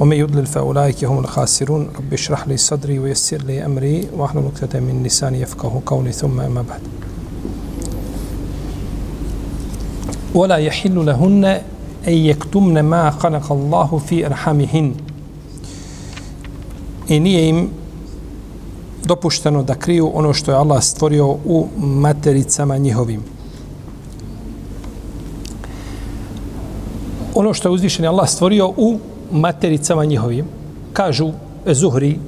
ومن يضلل فأولئك هم الخاسرون رب اشرح لي صدري ويسر لي أمري واحلل عقدة من لساني يفقه قولي ثم أما بعد ولا يحل لهن أن يكتمن ما خلق الله في أرحامهن i nije im dopušteno da kriju ono što je Allah stvorio u matericama njihovim. Ono što je uzvišen Allah stvorio u matericama njihovim. Kažu Zuhri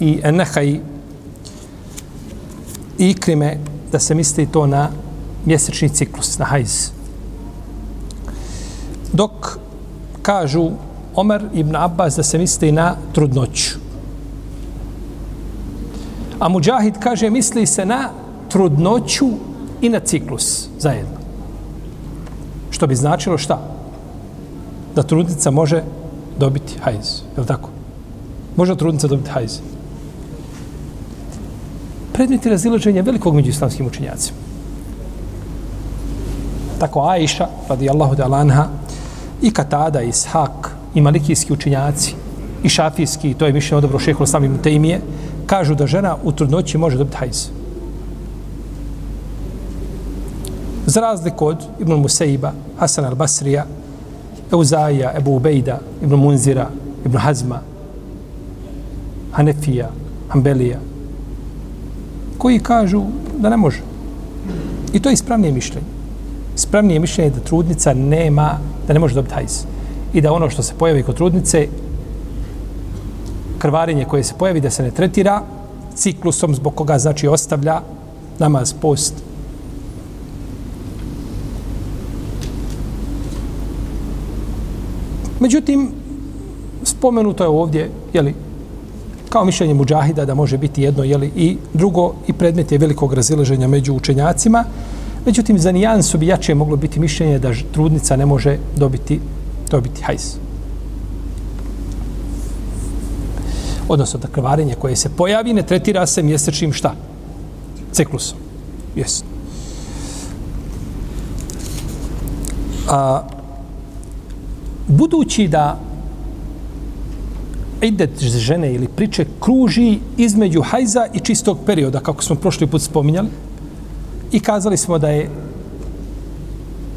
i Enehaj i Ikrime da se misli to na mjesečni ciklus, na hajz. Dok kažu Omer ibn Abbas da se misli na trudnoću. A Mujahid kaže misli se na trudnoću i na ciklus zajedno. Što bi značilo šta? Da trudnica može dobiti hajz. Je li tako? Može trudnica dobiti hajz? Predmeti razilaženja velikog među islamskim učenjacima. Tako Aisha, radijallahu da lanha, i Katada, i Ishak, i malikijski učenjaci, i šafijski, to je mišljeno dobro šeho Islam Tejmije, kažu da žena u trudnoći može dobiti hajz. Za razliku od Ibn Musaiba, Hasan al-Basrija, Euzaija, Ebu Ubejda, Ibn Munzira, Ibn Hazma, Hanefija, Hanbelija, koji kažu da ne može. I to je ispravnije mišljenje. Ispravnije mišljenje da trudnica nema, da ne može dobiti hajz. I da ono što se pojavi kod trudnice, krvarenje koje se pojavi da se ne tretira ciklusom zbog koga znači ostavlja namaz, post, Međutim, spomenuto je ovdje, jeli, kao mišljenje muđahida da može biti jedno jeli, i drugo i predmet je velikog razilaženja među učenjacima. Međutim, za nijansu bi jače moglo biti mišljenje da trudnica ne može dobiti, dobiti hajz. Odnosno da krvarenje koje se pojavi ne tretira se mjesečnim šta? Ciklusom. Jesno. A, budući da idet žene ili priče kruži između hajza i čistog perioda, kako smo prošli put spominjali, i kazali smo da je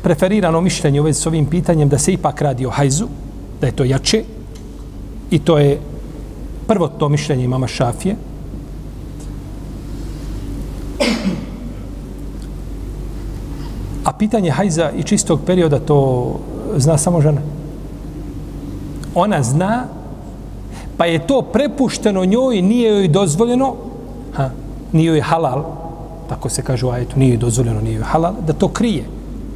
preferirano mišljenje u vezi s ovim pitanjem da se ipak radi o hajzu, da je to jače, i to je prvo to mišljenje imama Šafije, A pitanje hajza i čistog perioda to zna samo žena ona zna, pa je to prepušteno njoj, nije joj dozvoljeno, ha, nije joj halal, tako se kaže u ajetu, nije joj dozvoljeno, nije joj halal, da to krije.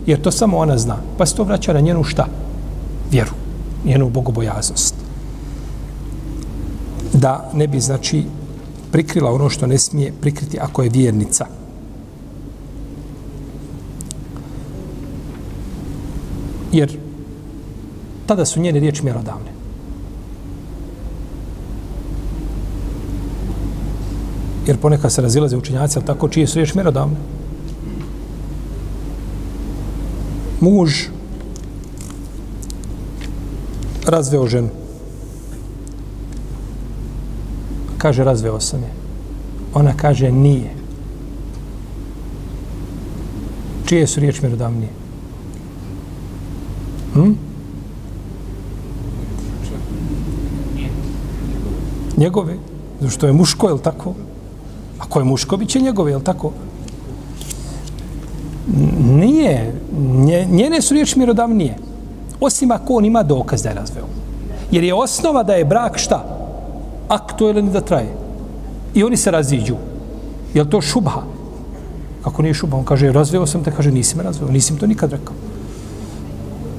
Jer to samo ona zna. Pa se to vraća na njenu šta? Vjeru. Njenu bogobojaznost. Da ne bi, znači, prikrila ono što ne smije prikriti ako je vjernica. Jer tada su njene riječi mjerodavne. Jer ponekad se razilaze učinjaci, ali tako čije su riječi mjerodavne. Muž razveo ženu. Kaže, razveo sam je. Ona kaže, nije. Čije su riječi mjerodavnije? Hm? Njegove, zato što je muško, je li tako? Ako je muško, bit će njegove, je li tako? Nije. Njene su riječi mirodavnije. Osim ako on ima dokaz da je razveo. Jer je osnova da je brak šta? Aktuelan da traje. I oni se raziđu. Je li to šubha? Kako nije šubha? On kaže, razveo sam te, kaže, nisi me razveo. Nisim to nikad rekao.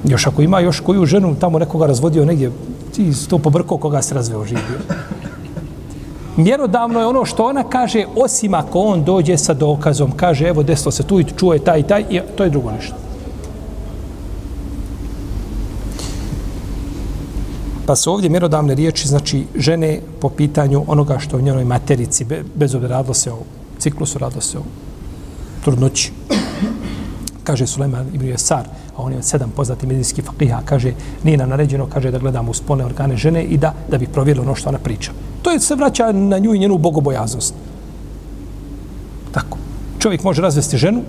Još ako ima još koju ženu tamo nekoga razvodio negdje, ti to pobrko koga se razveo živio. Mjerodavno je ono što ona kaže, osim ako on dođe sa dokazom, kaže, evo, desilo se tu i čuje taj i taj, i to je drugo nešto. Pa su ovdje mjerodavne riječi, znači žene po pitanju onoga što u njenoj materici, bez obzira radilo se o ciklusu, radilo se o trudnoći. Kaže Suleman ibn Jesar, a on je sedam poznati medijski fakiha, kaže, nije nam naređeno, kaže da gledamo u spolne organe žene i da da bi provjerilo ono što ona priča. To je se vraća na nju i njenu bogobojaznost. Tako. Čovjek može razvesti ženu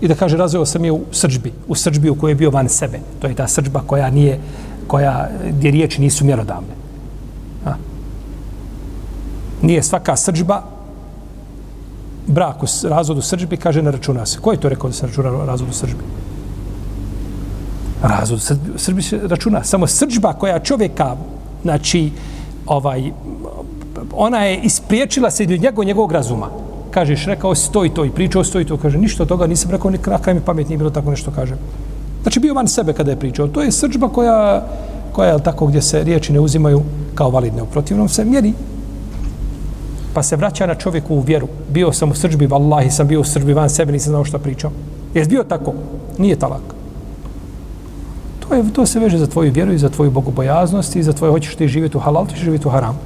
i da kaže razveo sam je u srđbi, u srđbi u kojoj je bio van sebe. To je ta srđba koja nije, koja, gdje riječi nisu mjerodavne. A. Nije svaka srđba brak u razvodu srđbi, kaže ne računa se. Ko je to rekao da se računa razvodu srđbi? Razvod Srbi se računa. Samo srđba koja čovjeka, znači, ovaj, ona je ispriječila se od njegov, njegovog razuma. Kažeš, rekao si to i to i pričao si to i to. Kaže, ništa od toga nisam rekao, ni kraj mi pamet nije bilo tako nešto kaže. Znači, bio van sebe kada je pričao. To je srđba koja, koja je tako gdje se riječi ne uzimaju kao validne. U protivnom se mjeri. Pa se vraća na čovjeku u vjeru. Bio sam u srđbi, vallahi sam bio u srđbi van sebe, nisam znao što pričao. Je bio tako? Nije talak. To, je, to se veže za tvoju vjeru i za tvoju bogobojaznost i za tvoje hoćeš ti živjeti u halal, ti živjeti u haram.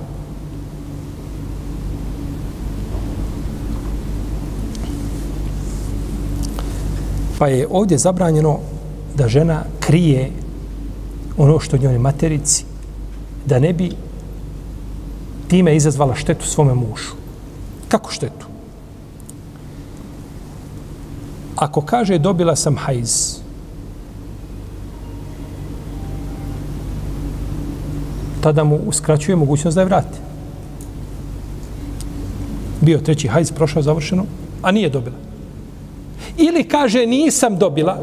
Pa je ovdje zabranjeno da žena krije ono što njoj materici, da ne bi time izazvala štetu svome mužu. Kako štetu? Ako kaže dobila sam hajz, tada mu uskraćuje mogućnost da je vrati. Bio treći hajz, prošao završeno, a nije dobila. Ili kaže nisam dobila,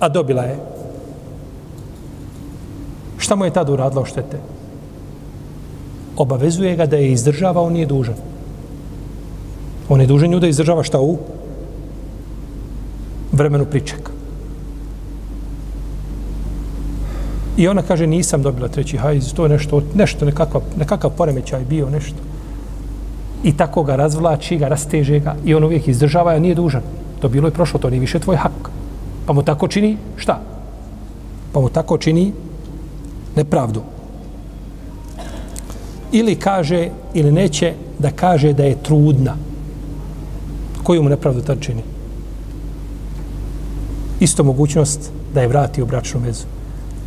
a dobila je. Šta mu je tada uradila o štete? Obavezuje ga da je izdržava, on nije dužan. On je dužan nju da izdržava šta u vremenu pričeka. I ona kaže, nisam dobila treći hajz, to je nešto, nešto nekakav, nekakav poremećaj bio, nešto. I tako ga razvlači, ga rasteže ga i on uvijek izdržava, a nije dužan. To bilo je prošlo, to nije više tvoj hak. Pa mu tako čini, šta? Pa mu tako čini nepravdu. Ili kaže, ili neće da kaže da je trudna. Koju mu nepravdu tad čini? Isto mogućnost da je vrati u bračnu vezu.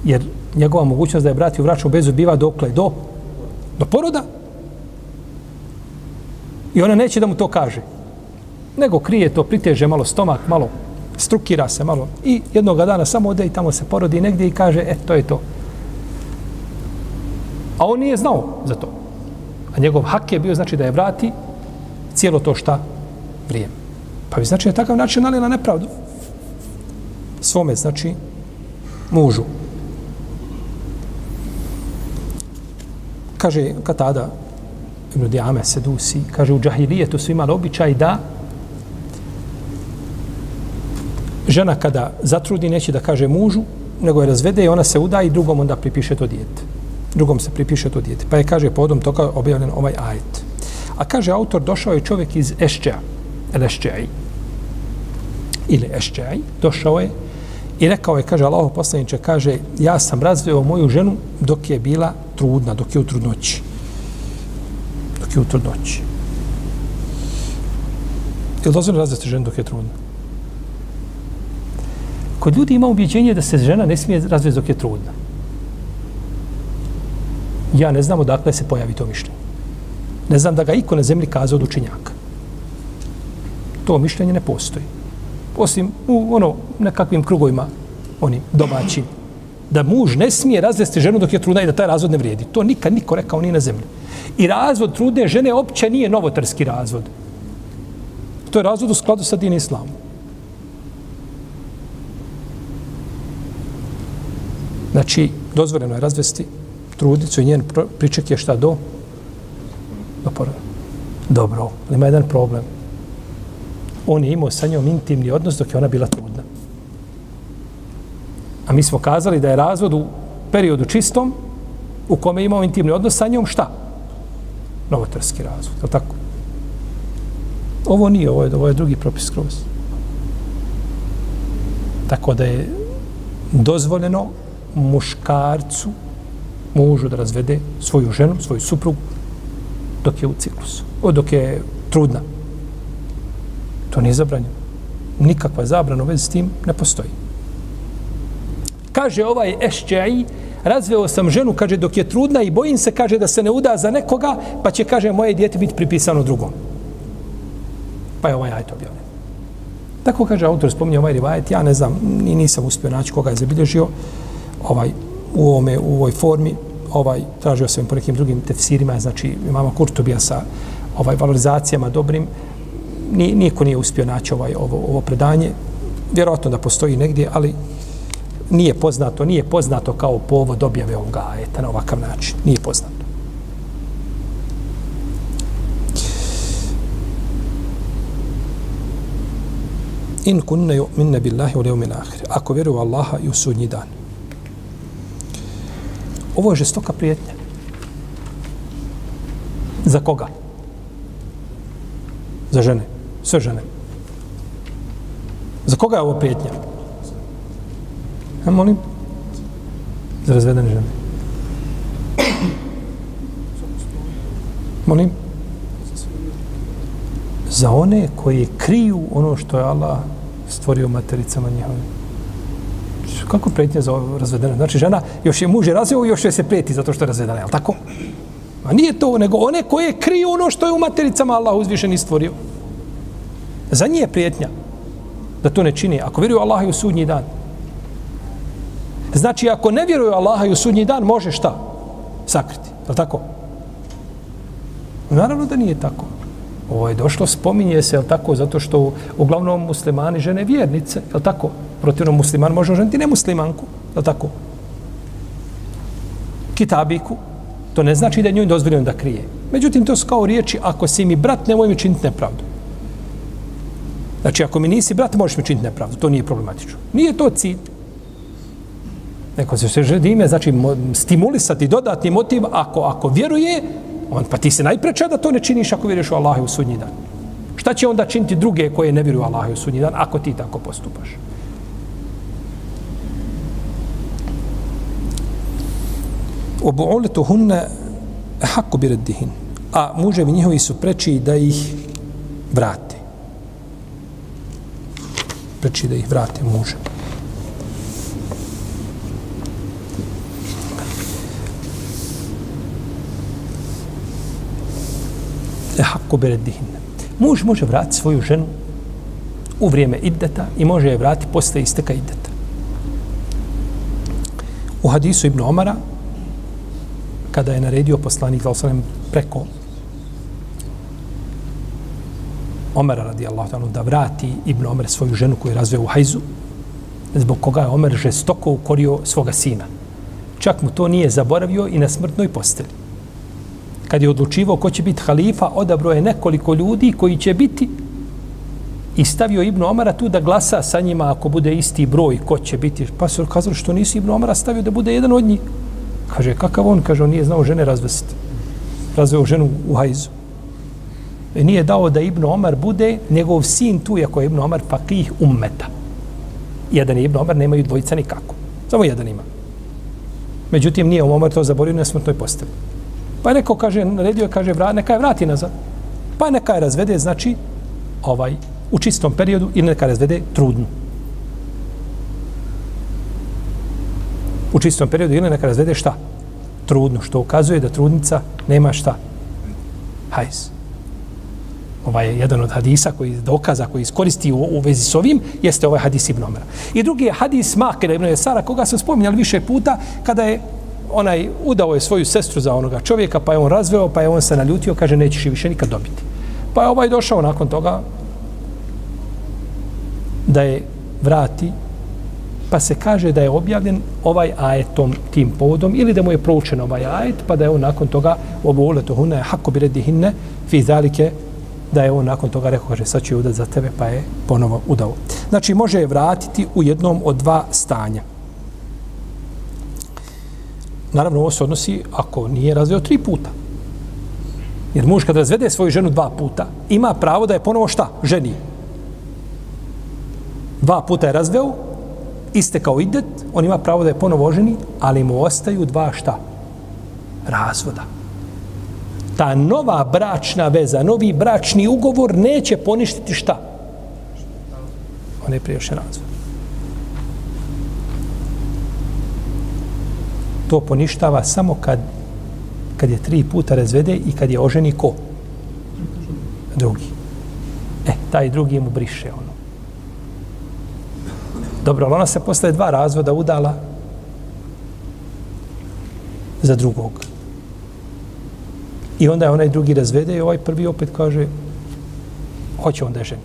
Jer njegova mogućnost da je vrati u vraću bezu biva dokle? Do, do poroda? I ona neće da mu to kaže. Nego krije to, priteže malo stomak, malo strukira se malo i jednog dana samo ode i tamo se porodi negdje i kaže, e, to je to. A on nije znao za to. A njegov hak je bio, znači, da je vrati cijelo to šta vrijeme. Pa bi znači na takav način nalila nepravdu svome, znači, mužu. Kaže Katada, Ibn Diame Sedusi, kaže u džahilijetu su imali običaj da žena kada zatrudi neće da kaže mužu, nego je razvede i ona se uda i drugom onda pripiše to dijete. Drugom se pripiše to dijete. Pa je, kaže, podom toga objavljen ovaj ajet. A kaže, autor, došao je čovjek iz Ešća, el Ešćaj, ili Ešćaj, došao je i rekao je, kaže, Allah poslaniče, kaže, ja sam razveo moju ženu dok je bila trudna, dok je u trudnoći dok je u trudnoći. Je li dozvoljeno razvesti ženu dok je trudna? Kod ljudi ima ubjeđenje da se žena ne smije razvesti dok je trudna. Ja ne znam odakle se pojavi to mišljenje. Ne znam da ga iko na zemlji kaza od učenjaka. To mišljenje ne postoji. Osim u ono nekakvim krugovima oni domaćim da muž ne smije razvesti ženu dok je trudna i da taj razvod ne vrijedi. To nikad niko rekao ni na zemlji. I razvod trudne žene opće nije novotarski razvod. To je razvod u skladu sa din islamom. Znači, dozvoljeno je razvesti trudnicu i njen priček je šta do? Do poroda. Dobro, ali ima jedan problem. On je imao sa njom intimni odnos dok je ona bila trudna. A mi smo kazali da je razvod u periodu čistom u kome imao intimni odnos sa njom šta? novotarski razvod, je tako? Ovo nije, ovo je, ovo je drugi propis skroz. Tako da je dozvoljeno muškarcu, mužu da razvede svoju ženu, svoju suprugu, dok je u ciklusu, o, dok je trudna. To nije zabranjeno. Nikakva zabrana u vezi s tim ne postoji. Kaže ovaj Ešćaj, razveo sam ženu, kaže, dok je trudna i bojim se, kaže, da se ne uda za nekoga, pa će, kaže, moje dijete biti pripisano drugom. Pa je ovaj ajet objavljen. Tako kaže autor, spominje ovaj rivajet, ja ne znam, ni nisam uspio naći koga je zabilježio ovaj, u, ovome, u ovoj formi, ovaj, tražio sam po nekim drugim tefsirima, znači imamo Kurtobija sa ovaj, valorizacijama dobrim, ni, niko nije uspio naći ovaj, ovo, ovo predanje, vjerojatno da postoji negdje, ali nije poznato, nije poznato kao povod objave ovoga ajeta na ovakav način. Nije poznato. In kunne yu'minna billahi wal yawmil akhir. Ako vjeruju u Allaha i u sudnji dan. Ovo je žestoka prijetnja. Za koga? Za žene. Sve žene. Za koga je ovo prijetnja? A molim? Za razvedene žene. Molim? Za one koje kriju ono što je Allah stvorio matericama njihovim. Kako pretnje za razvedene? Znači, žena još je muž je razvio, još je se preti zato što je razvedena, je li tako? A nije to, nego one koje kriju ono što je u matericama Allah uzvišeni stvorio. Za nje je prijetnja da to ne čini. Ako vjeruju Allah i u sudnji dan, Znači, ako ne vjeruju Allaha i u sudnji dan, može šta? Sakriti. Je tako? Naravno da nije tako. Ovo je došlo, spominje se, je tako? Zato što uglavnom muslimani žene vjernice, je tako? Protivno musliman može ženiti nemuslimanku, je tako? Kitabiku, to ne znači da njoj dozvoljeno da krije. Međutim, to su kao riječi, ako si mi brat, nemoj mi činiti nepravdu. Znači, ako mi nisi brat, možeš mi činiti nepravdu. To nije problematično. Nije to cilj. Neko se se žedime, znači stimulisati dodatni motiv ako ako vjeruje, on pa ti se najpreče da to ne činiš ako vjeruješ u Allaha u sudnji dan. Šta će onda činiti druge koje ne vjeruju u i u sudnji dan ako ti tako postupaš? Obu'uletu hunne haku bi. A muževi njihovi su preči da ih vrate. Preči da ih vrate muževi. E hakku bereddihinne. Muž može vratiti svoju ženu u vrijeme iddeta i može je vratiti posle isteka iddeta. U hadisu Ibn Omara, kada je naredio poslanik Zalsanem preko Omara radijallahu ta'ala da vrati Ibn Omer svoju ženu koju je razveo u hajzu, zbog koga je Omer žestoko ukorio svoga sina. Čak mu to nije zaboravio i na smrtnoj posteli kad je odlučivao ko će biti halifa, odabro je nekoliko ljudi koji će biti i stavio Ibnu Omara tu da glasa sa njima ako bude isti broj ko će biti. Pa su kazali što nisi Ibnu Omara stavio da bude jedan od njih. Kaže, kakav on? Kaže, on nije znao žene razvesti. Razveo ženu u hajzu. I nije dao da Ibnu Omar bude njegov sin tu, ako je Ibnu Omar fakih ummeta. Jedan je Ibnu Omar, nemaju dvojica nikako. Samo jedan ima. Međutim, nije Omar to zaborio na smrtnoj postavi. Pa neko kaže, naredio je, kaže, vrat, neka je vrati nazad. Pa neka je razvede, znači, ovaj, u čistom periodu ili neka razvede trudnu. U čistom periodu ili neka razvede šta? Trudnu, što ukazuje da trudnica nema šta? Hajz. Ovaj je jedan od hadisa koji dokaza, koji iskoristi u, u vezi s ovim, jeste ovaj hadis Ibn Omera. I drugi je hadis Makira Ibn Sara, koga sam spominjali više puta, kada je onaj udao je svoju sestru za onoga čovjeka, pa je on razveo, pa je on se naljutio, kaže nećeš je više nikad dobiti. Pa je ovaj došao nakon toga da je vrati, pa se kaže da je objavljen ovaj ajetom tim povodom ili da mu je proučen ovaj ajet, pa da je on nakon toga u obu uletu hako bi redi hinne, fi zalike, da je on nakon toga rekao, kaže, sad ću je udati za tebe, pa je ponovo udao. Znači, može je vratiti u jednom od dva stanja. Naravno, ovo se odnosi ako nije razveo tri puta. Jer muž kad razvede svoju ženu dva puta, ima pravo da je ponovo šta? Ženi. Dva puta je razveo, iste kao idet, on ima pravo da je ponovo oženi, ali mu ostaju dva šta? Razvoda. Ta nova bračna veza, novi bračni ugovor neće poništiti šta? On je priješnje razvod. To poništava samo kad, kad je tri puta razvede i kad je oženi ko? Drugi. E, taj drugi mu briše ono. Dobro, ali ona se posle dva razvoda udala za drugog. I onda je onaj drugi razvede i ovaj prvi opet kaže hoće on da ženi.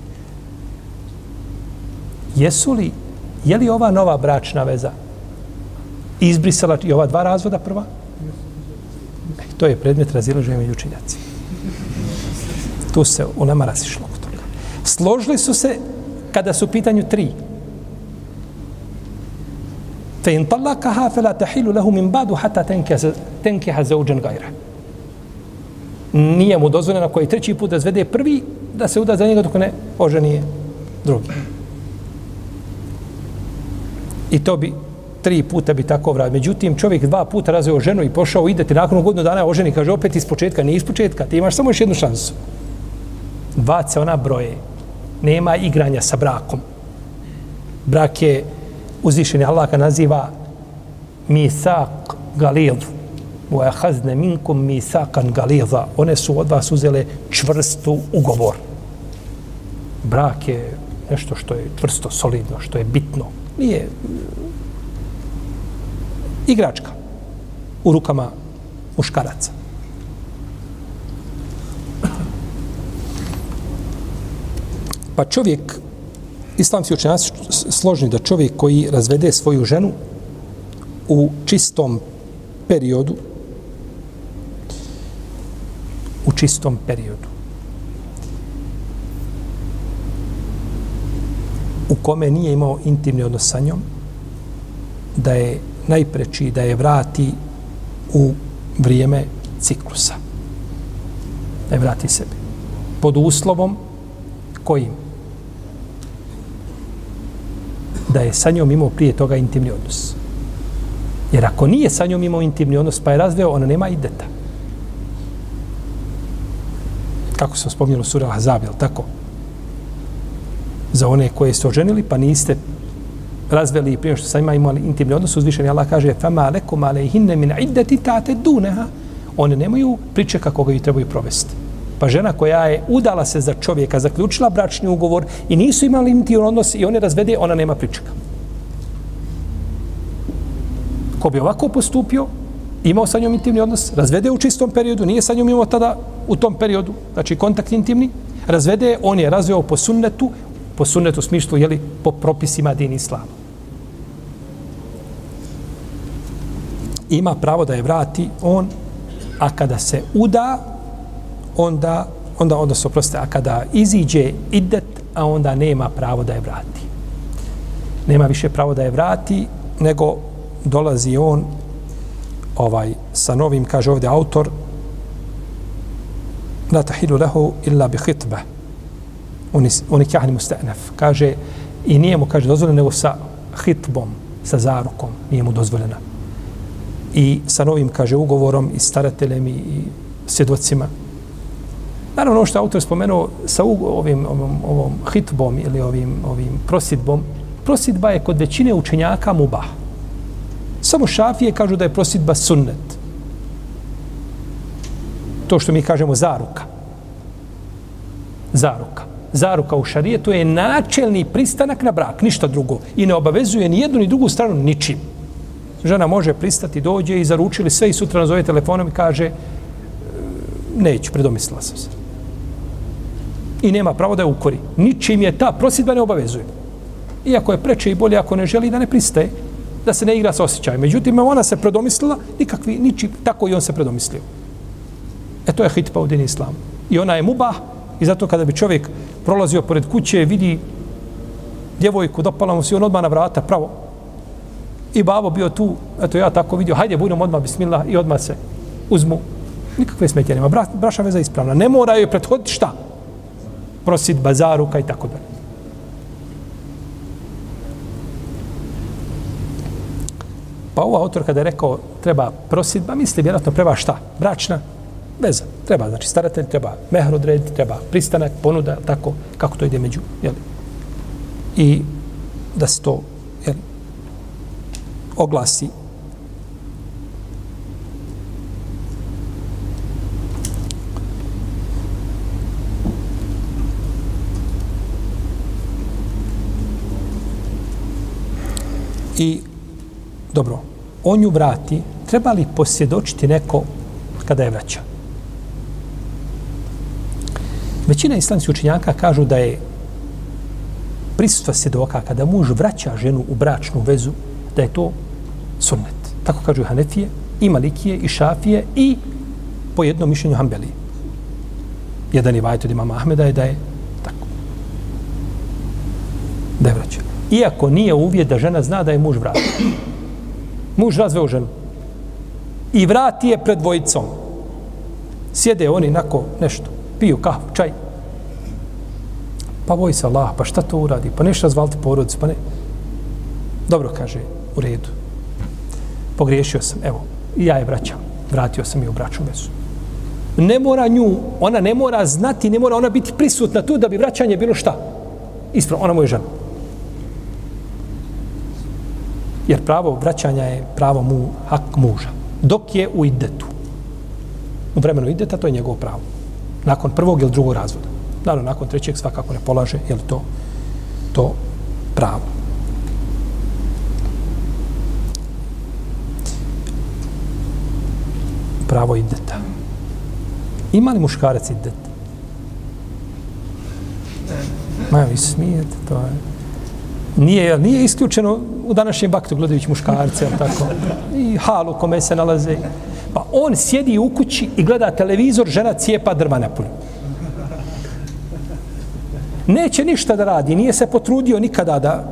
Jesu li, je li ova nova bračna veza izbrisala i ova dva razvoda prva? E, to je predmet razilaženja među učinjaci. Tu se u nama oko toga. Složili su se kada su u pitanju tri. Fe in talakaha fe la tahilu lehu min badu hata tenkeha zauđen gajra. Nije mu dozvoljeno koji treći put da zvede prvi, da se uda za njega dok ne oženije drugi. I to bi tri puta bi tako vrat. Međutim, čovjek dva puta razveo ženu i pošao ideti nakon godinu dana oženi, kaže opet iz početka, nije iz početka, ti imaš samo još jednu šansu. Dva se ona broje. Nema igranja sa brakom. Brak je uzvišeni Allah ga naziva misak galil. U ahazne minkum misakan galiza. One su od vas uzele čvrstu ugovor. Brak je nešto što je čvrsto, solidno, što je bitno. Nije igračka u rukama muškaraca. Pa čovjek, islamski učenjaci složni da čovjek koji razvede svoju ženu u čistom periodu, u čistom periodu, u kome nije imao intimni odnos sa njom, da je najpreči da je vrati u vrijeme ciklusa. Da je vrati sebi. Pod uslovom kojim? Da je sa njom imao prije toga intimni odnos. Jer ako nije sa njom imao intimni odnos pa je razveo, ona nema i deta. Kako se spomnilo sura Hazab, je tako? Za one koje ste oženili, pa niste razveli i prije što sa ima imali intimni odnos, uzvišeni Allah kaže فَمَا لَكُمْ عَلَيْهِنَّ min عِدَّةِ tate duneha. One nemaju pričeka koga ju trebaju provesti. Pa žena koja je udala se za čovjeka, zaključila bračni ugovor i nisu imali intimni odnos i one razvede, ona nema pričeka. Ko bi ovako postupio, imao sa njom intimni odnos, razvede u čistom periodu, nije sa njom imao tada u tom periodu, znači kontakt intimni, razvede, on je razveo po sunnetu, po sunnetu smištu, jeli, po propisima din islama. Ima pravo da je vrati on, a kada se uda, onda, onda, onda se oproste, a kada iziđe idet, a onda nema pravo da je vrati. Nema više pravo da je vrati, nego dolazi on ovaj sa novim, kaže ovdje autor, la tahilu lehu illa bi hitbe. oni, oni kjahni mustanef. Kaže, i nije mu, kaže, dozvoljeno, nego sa hitbom, sa zarukom, nije mu dozvoljena. I sa novim, kaže, ugovorom i starateljem i, svjedocima. Naravno, ono što autor spomenuo sa ovim, ovom, ovom hitbom ili ovim, ovim prosidbom, prosidba je kod većine učenjaka mubah. Samo šafije kažu da je prosidba sunnet. To što mi kažemo zaruka. Zaruka zaruka u šarijetu je načelni pristanak na brak, ništa drugo. I ne obavezuje ni jednu ni drugu stranu ničim. Žena može pristati, dođe i zaručili sve i sutra nazove telefonom i kaže neću, predomislila sam se. I nema pravo da je ukori. Ničim je ta prosjedba ne obavezuje. Iako je preče i bolje ako ne želi da ne pristaje, da se ne igra sa osjećajem. Međutim, ona se predomislila, nikakvi, ničim, tako i on se predomislio. E to je hitpa u dini islamu. I ona je mubah, i zato kada bi čovjek prolazio pored kuće, vidi djevojku, dopala mu se on odmah na vrata, pravo. I babo bio tu, eto ja tako vidio, hajde, budemo odmah, bismillah, i odmah se uzmu Nikakve smetje nema. Bra, braša veza ispravna. Ne mora joj prethoditi šta? Prosit bazaruka i tako dalje. Pa ova autor kada je rekao treba prosidba, misli vjerojatno treba šta? Bračna veza. Treba, znači staratelj, treba mehr odrediti, treba pristanak, ponuda, tako, kako to ide među, jeli? I da se to, oglasi I dobro, on ju vrati, treba li posjedočiti neko kada je vraća? Većina islamskih učenjaka kažu da je prisustva svjedoka kada muž vraća ženu u bračnu vezu, da je to sunnet. Tako kažu i Hanefije, i Malikije, i Šafije, i po jednom mišljenju Hanbelije. Jedan je vajt od imama Ahmeda je da je tako. Da je vraća. Iako nije uvjet da žena zna da je muž vratio. Muž razveo ženu. I vrati je pred dvojicom. Sjede oni nako nešto. Piju kahvu, čaj. Pa voj se Allah, pa šta to uradi? Pa nešto razvaliti porodicu, pa ne. Dobro, kaže, u redu. Pogriješio sam, evo, i ja je vraćam. Vratio sam je u braću vezu. Ne mora nju, ona ne mora znati, ne mora ona biti prisutna tu da bi vraćanje bilo šta. Ispravo, ona mu je žena. Jer pravo vraćanja je pravo mu, hak muža. Dok je u idetu. U vremenu ideta to je njegovo pravo. Nakon prvog ili drugog razvoda. Naravno, nakon trećeg svakako ne polaže, je to to pravo. Pravo ideta. Ima li muškarac idet? Ma, vi smijete, to je... Nije, nije isključeno u današnjem baktu gledajući muškarce, tako, i halu kome se nalaze. Pa on sjedi u kući i gleda televizor, žena cijepa drva na polju. Neće ništa da radi, nije se potrudio nikada da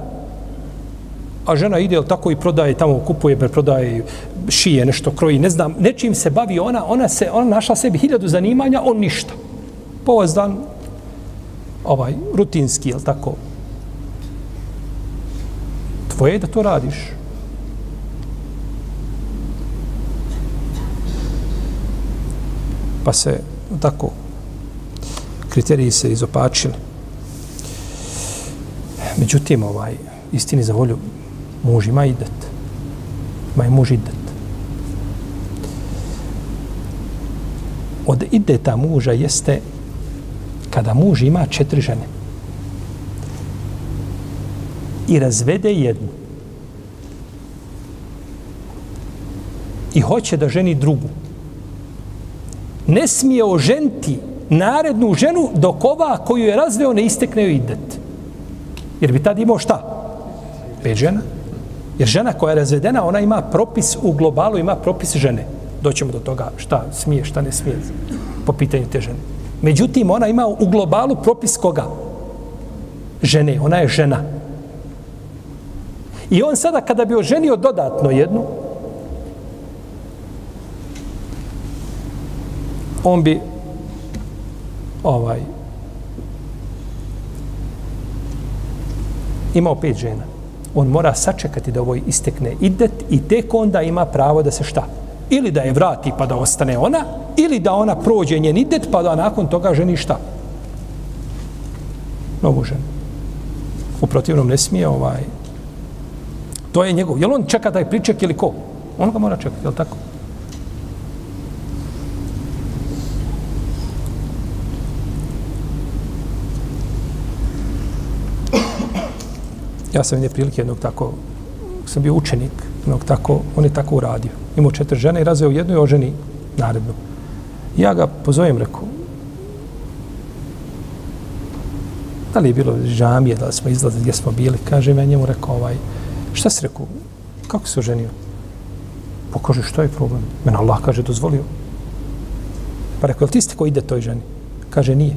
a žena ide ili tako i prodaje tamo kupuje, prodaje šije, nešto kroji, ne znam, nečim se bavi ona, ona se ona našla sebi hiljadu zanimanja, on ništa. Povazdan ovaj rutinski, jel tako, tvoje da to radiš. Pa se tako kriteriji se izopačili. Međutim, ovaj, istini za volju, muž ima idet. Ima i muž idet. Od ideta muža jeste kada muž ima četiri žene i razvede jednu. I hoće da ženi drugu. Ne smije oženiti narednu ženu dok ova koju je razveo ne istekne joj idet. Jer bi tad imao šta? Pet žena. Jer žena koja je razvedena, ona ima propis u globalu, ima propis žene. Doćemo do toga šta smije, šta ne smije po pitanju te žene. Međutim, ona ima u globalu propis koga? Žene. Ona je žena. I on sada kada bi oženio dodatno jednu, on bi ovaj imao pet žena. On mora sačekati da ovo istekne idet i tek onda ima pravo da se šta? Ili da je vrati pa da ostane ona, ili da ona prođe njen idet pa da nakon toga ženi šta? Novu ženu. U protivnom ne smije ovaj To je njegov. Jel on čeka taj priček ili ko? On ga mora čekati, jel tako? Ja sam jedne prilike jednog tako, sam bio učenik, No, tako, on je tako uradio. Imao četiri žene i razveo jednu i oženi narednu. Ja ga pozovem, rekao, da li je bilo žamije, da li smo izlazili, gdje smo bili, kaže ja njemu, rekao, ovaj, Šta si rekao? Kako se oženio? Pa kaže, što je problem? Mene Allah kaže, dozvolio. Pa rekao, ti ste ko ide toj ženi? Kaže, nije.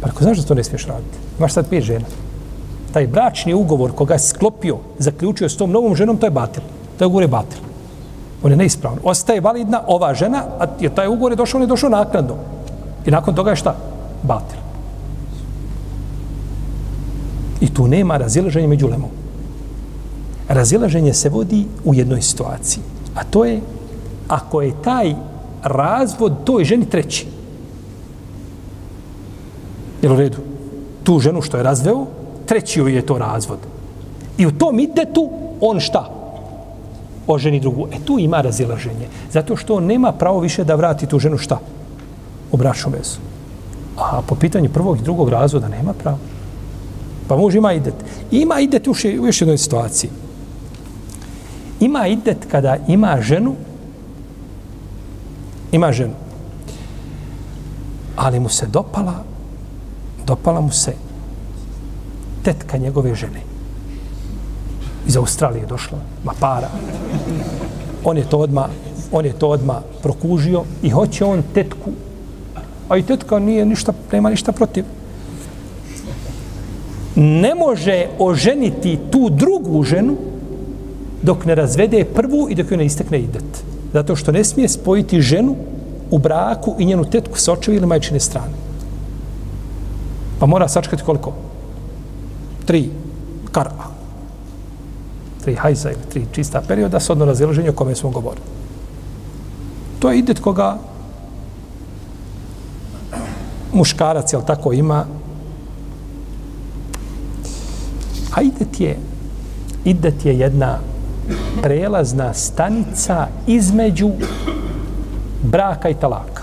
Pa rekao, znaš da to ne smiješ raditi? Imaš sad pet žena. Taj bračni ugovor koga je sklopio, zaključio s tom novom ženom, to je batil. To je ugovor je batil. On je neispravan. Ostaje validna ova žena, a jer taj ugovor je došao, on je došao naknadno. I nakon toga je šta? Batil. I tu nema razilaženja među lemom. Razilaženje se vodi u jednoj situaciji. A to je ako je taj razvod toj ženi treći. Jel u redu? Tu ženu što je razveo, treći joj je to razvod. I u tom idetu on šta? Oženi drugu. E tu ima razilaženje. Zato što on nema pravo više da vrati tu ženu šta? U bračnu vezu. A po pitanju prvog i drugog razvoda nema pravo. Pa muž ima idet. Ima idet u još jednoj situaciji. Ima idet kada ima ženu ima ženu. Ali mu se dopala dopala mu se tetka njegove žene. Iz Australije došla, ma para. On je to odma on je to odma prokužio i hoće on tetku. A i tetka nije ništa, nema ništa protiv. Ne može oženiti tu drugu ženu dok ne razvede prvu i dok joj ne istekne idet. Zato što ne smije spojiti ženu u braku i njenu tetku sa očevi ili majčine strane. Pa mora sačekati koliko? Tri kara. Tri hajza ili tri čista perioda s odno razilaženje o kome smo govorili. To je idet koga muškarac, jel tako, ima a idet je idet je jedna prelazna stanica između braka i talaka.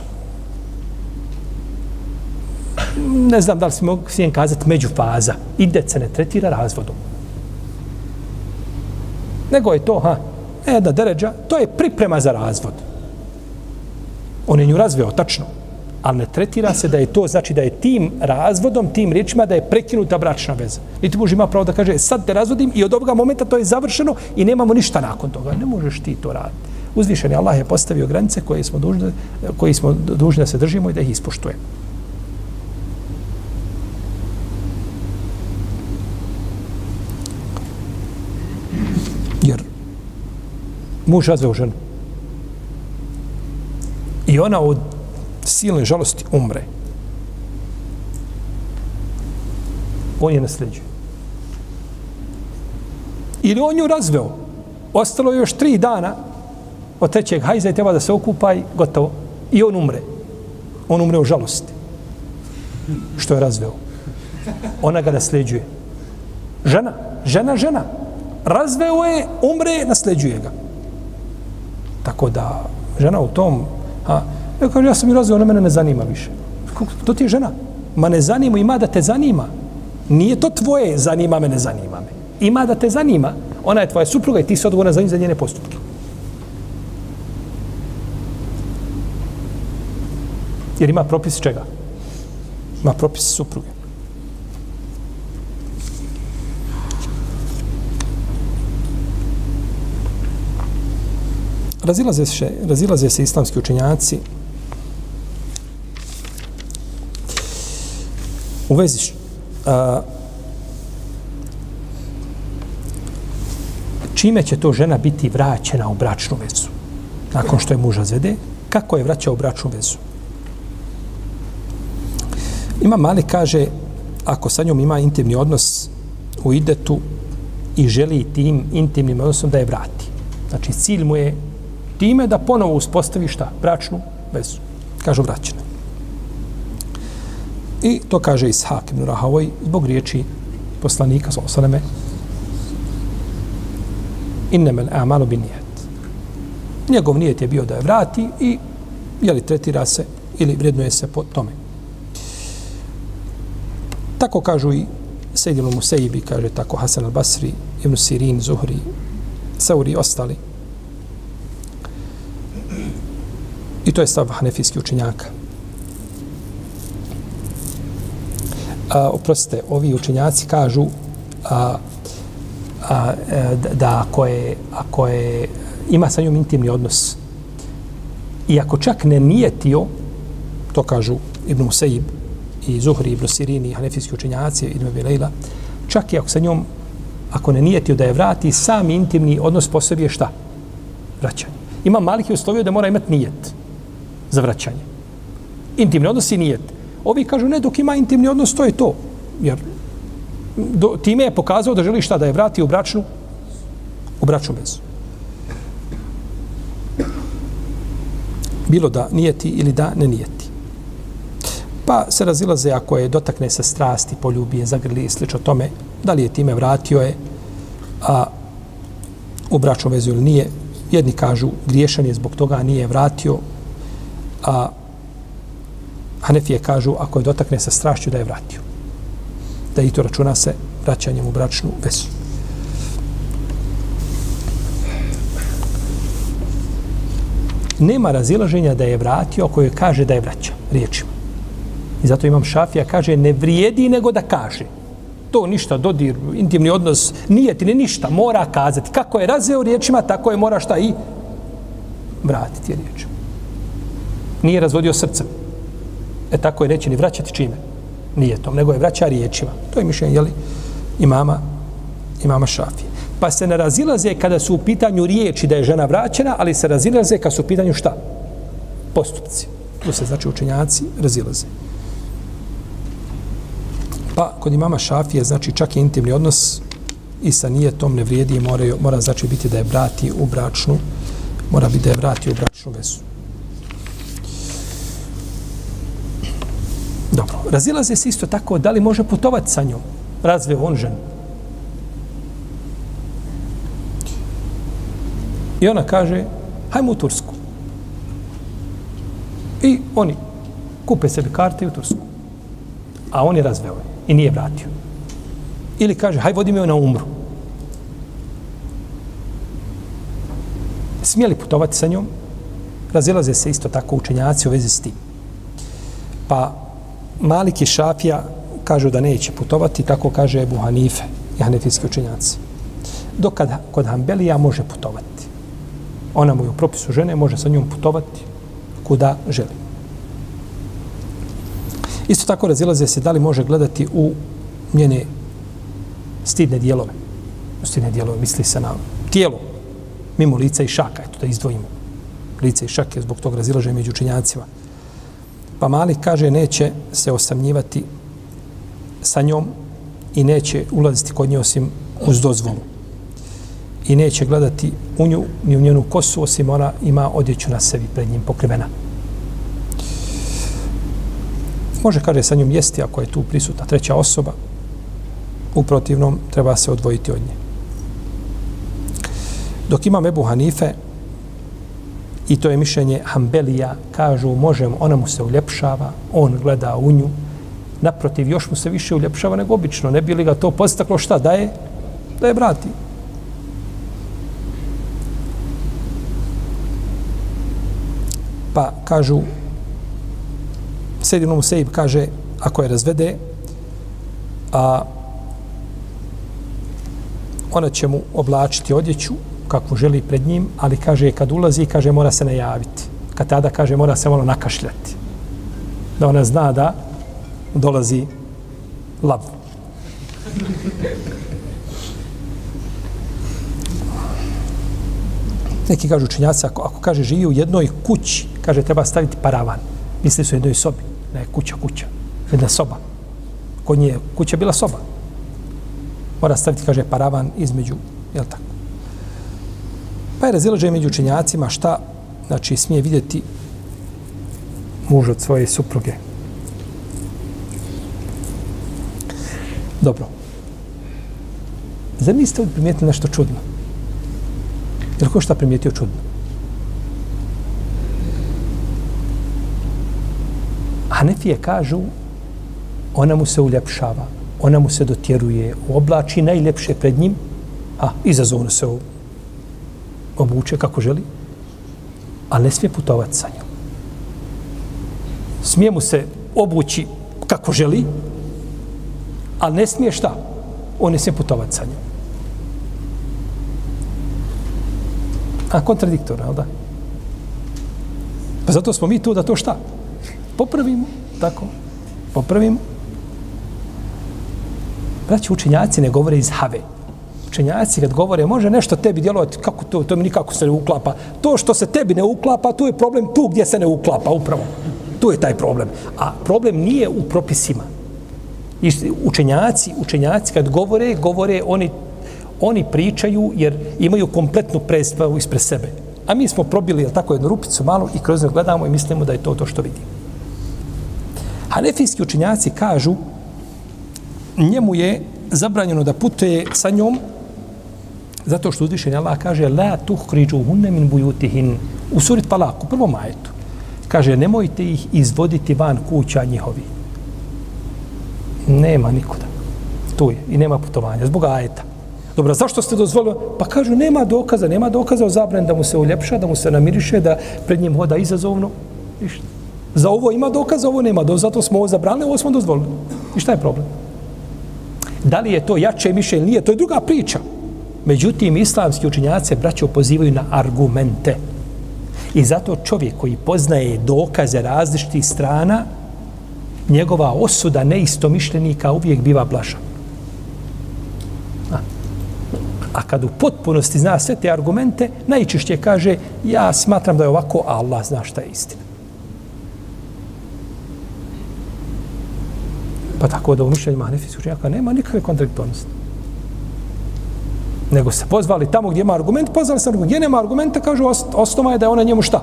Ne znam da li si mogu svijem kazati međufaza. Idet se ne tretira razvodom. Nego je to, ha, jedna deređa, to je priprema za razvod. On je nju razveo, tačno ali ne tretira se da je to, znači da je tim razvodom, tim riječima, da je prekinuta bračna veza. Niti muž ima pravo da kaže, sad te razvodim i od ovoga momenta to je završeno i nemamo ništa nakon toga. Ne možeš ti to raditi. Uzvišeni Allah je postavio granice koje smo dužni, koje smo dužni da se držimo i da ih ispoštujemo. Muž razveo ženu. I ona od silne žalosti umre. On je nasljeđuje. Ili on ju razveo. Ostalo je još tri dana od trećeg hajza i treba da se okupa i gotovo. I on umre. On umre u žalosti. Što je razveo. Ona ga nasljeđuje. Žena. Žena, žena. Razveo je, umre, nasljeđuje ga. Tako da žena u tom, a, Ja kažem, ja sam i razvio, ona mene ne zanima više. To ti je žena. Ma ne zanima, ima da te zanima. Nije to tvoje, zanima me, ne zanima me. Ima da te zanima. Ona je tvoja supruga i ti se odgovorna za, za njene postupke. Jer ima propis čega? Ima propis supruge. Razilaze se, razilaze se islamski učenjaci u vezi a, čime će to žena biti vraćena u bračnu vezu? Nakon što je muža zvede kako je vraćao u bračnu vezu? Ima mali kaže ako sa njom ima intimni odnos u idetu i želi tim intimnim odnosom da je vrati. Znači cilj mu je time da ponovo uspostavi šta? bračnu vezu kažu vraćena I to kaže Ishak ibn Rahavoj zbog riječi poslanika sa osaleme innemel amalu bin nijet. Njegov nijet je bio da je vrati i jeli tretira se ili vrednuje se po tome. Tako kažu i Sejdilu Musejibi, kaže tako Hasan al-Basri, Ibn Sirin, Zuhri, Sauri i ostali. I to je stav hanefijskih učenjaka. a, oprostite, ovi učenjaci kažu a, a, e, da ako je, ako je ima sa njom intimni odnos i ako čak ne nijetio, to kažu Ibn Musaib i Zuhri, Ibn Sirini, hanefijski učenjaci, Ibn Bilejla, čak i ako sa njom, ako ne nijetio da je vrati, sam intimni odnos po sebi je šta? Vraćanje. Ima Malik je uslovio da mora imati nijet za vraćanje. Intimni odnos i nijet. Ovi kažu ne, dok ima intimni odnos, to je to. Jer do, time je pokazao da želi šta da je vrati u bračnu u bračnu vezu. Bilo da nijeti ili da ne nijeti. Pa se razilaze ako je dotakne se strasti, poljubi je, zagrli i slično tome, da li je time vratio je a, u bračnu vezu ili nije. Jedni kažu griješan je zbog toga, nije vratio, a Hanefije kažu ako je dotakne sa strašću da je vratio. Da i to računa se vraćanjem u bračnu vezu. Nema razilaženja da je vratio ako je kaže da je vraća riječima. I zato imam šafija kaže ne vrijedi nego da kaže. To ništa, dodir, intimni odnos, nije ti ni ništa, mora kazati. Kako je razveo riječima, tako je mora šta i vratiti riječima. Nije razvodio srcem. E tako je neće ni vraćati čime. Nije to, nego je vraća riječima. To je mišljenje, jeli, imama, imama Šafije. Pa se ne razilaze kada su u pitanju riječi da je žena vraćena, ali se razilaze kada su u pitanju šta? Postupci. Tu se znači učenjaci razilaze. Pa kod imama Šafije, znači čak i intimni odnos i sa nijetom ne vrijedi i mora, mora znači biti da je vrati u bračnu, mora biti da je vrati u bračnu vezu. Dobro, razilaze se isto tako da li može putovati sa njom. Razve on ženu. I ona kaže, hajmo u Tursku. I oni kupe sebi karte u Tursku. A on je razveo i nije vratio. Ili kaže, haj vodi me na umru. Smijeli putovati sa njom? Razilaze se isto tako učenjaci u vezi s tim. Pa Malik i Šafija kažu da neće putovati, tako kaže Ebu Hanife i Hanefijski učenjaci. Dok kad, kod Hanbelija može putovati. Ona mu je u propisu žene, može sa njom putovati kuda želi. Isto tako razilaze se da li može gledati u njene stidne dijelove. Stidne dijelove misli se na tijelo, mimo lica i šaka, eto da izdvojimo. Lice i šake, zbog tog razilaže među učenjacima. Pa Malik kaže neće se osamnjivati sa njom i neće ulaziti kod nje osim uz dozvolu. I neće gledati u nju ni u njenu kosu osim ona ima odjeću na sebi pred njim pokrivena. Može, kaže, sa njom jesti ako je tu prisutna treća osoba. U protivnom treba se odvojiti od nje. Dok imam Ebu Hanife, I to je mišljenje Hambelija, kažu, možemo, ona mu se uljepšava, on gleda u nju, naprotiv, još mu se više uljepšava nego obično, ne bi li ga to postaklo šta da je? Da je vrati. Pa kažu, Sedinu Museib kaže, ako je razvede, a ona će mu oblačiti odjeću, kako želi pred njim, ali kaže kad ulazi, kaže mora se najaviti. Kad tada kaže mora se malo nakašljati. Da ona zna da dolazi lav. Neki kažu učenjaci, ako, ako kaže živi u jednoj kući, kaže treba staviti paravan. Misli su u jednoj sobi. Ne, kuća, kuća. Jedna soba. Kod nje kuća bila soba. Mora staviti, kaže, paravan između, jel tako? Pa je razilaženje među učenjacima šta znači, smije vidjeti muž od svoje supruge. Dobro. Zar niste primijetili nešto čudno? Jer ko šta primijetio čudno? Hanefije kažu ona mu se uljepšava, ona mu se dotjeruje, oblači najljepše pred njim, a izazovno se obuče kako želi, a ne smije putovati sa njom. Smije mu se obući kako želi, ali ne smije šta? On ne smije putovati sa njom. A kontradiktorno, da? Pa zato smo mi tu da to šta? Popravimo, tako, popravimo. Braći učenjaci ne govore iz have učenjaci kad govore, može nešto tebi djelovati, kako to, to mi nikako se ne uklapa. To što se tebi ne uklapa, tu je problem tu gdje se ne uklapa, upravo. Tu je taj problem. A problem nije u propisima. I učenjaci, učenjaci kad govore, govore oni oni pričaju jer imaju kompletnu predstavu ispred sebe. A mi smo probili jel, tako jednu rupicu malo i kroz nju gledamo i mislimo da je to to što vidimo. Hanefijski učenjaci kažu njemu je zabranjeno da putuje sa njom zato što uzvišen Allah kaže la tuhriđu hunne min bujutihin u suri Talak, u prvom majetu. Kaže, nemojte ih izvoditi van kuća njihovi. Nema nikuda. Tu je. I nema putovanja. Zbog ajeta. Dobro, zašto ste dozvolili? Pa kažu, nema dokaza, nema dokaza o zabran da mu se uljepša, da mu se namiriše, da pred njim hoda izazovno. Ništa. Za ovo ima dokaz, za ovo nema. Do, zato smo ovo zabranili, ovo smo dozvolili. I šta je problem? Da li je to jače mišljenje nije, to je druga priča. Međutim, islamski učinjaci braćo pozivaju na argumente. I zato čovjek koji poznaje dokaze različitih strana, njegova osuda neistomišljenika uvijek biva blaža. A kad u potpunosti zna sve te argumente, najčešće kaže, ja smatram da je ovako, a Allah zna šta je istina. Pa tako da u mišljenjima Hanefijskih učenjaka nema nikakve kontradiktornosti. Nego se pozvali tamo gdje ima argument, pozvali se argument. Gdje nema argumenta, kažu, osnova je da je ona njemu šta?